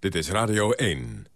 Dit is Radio 1.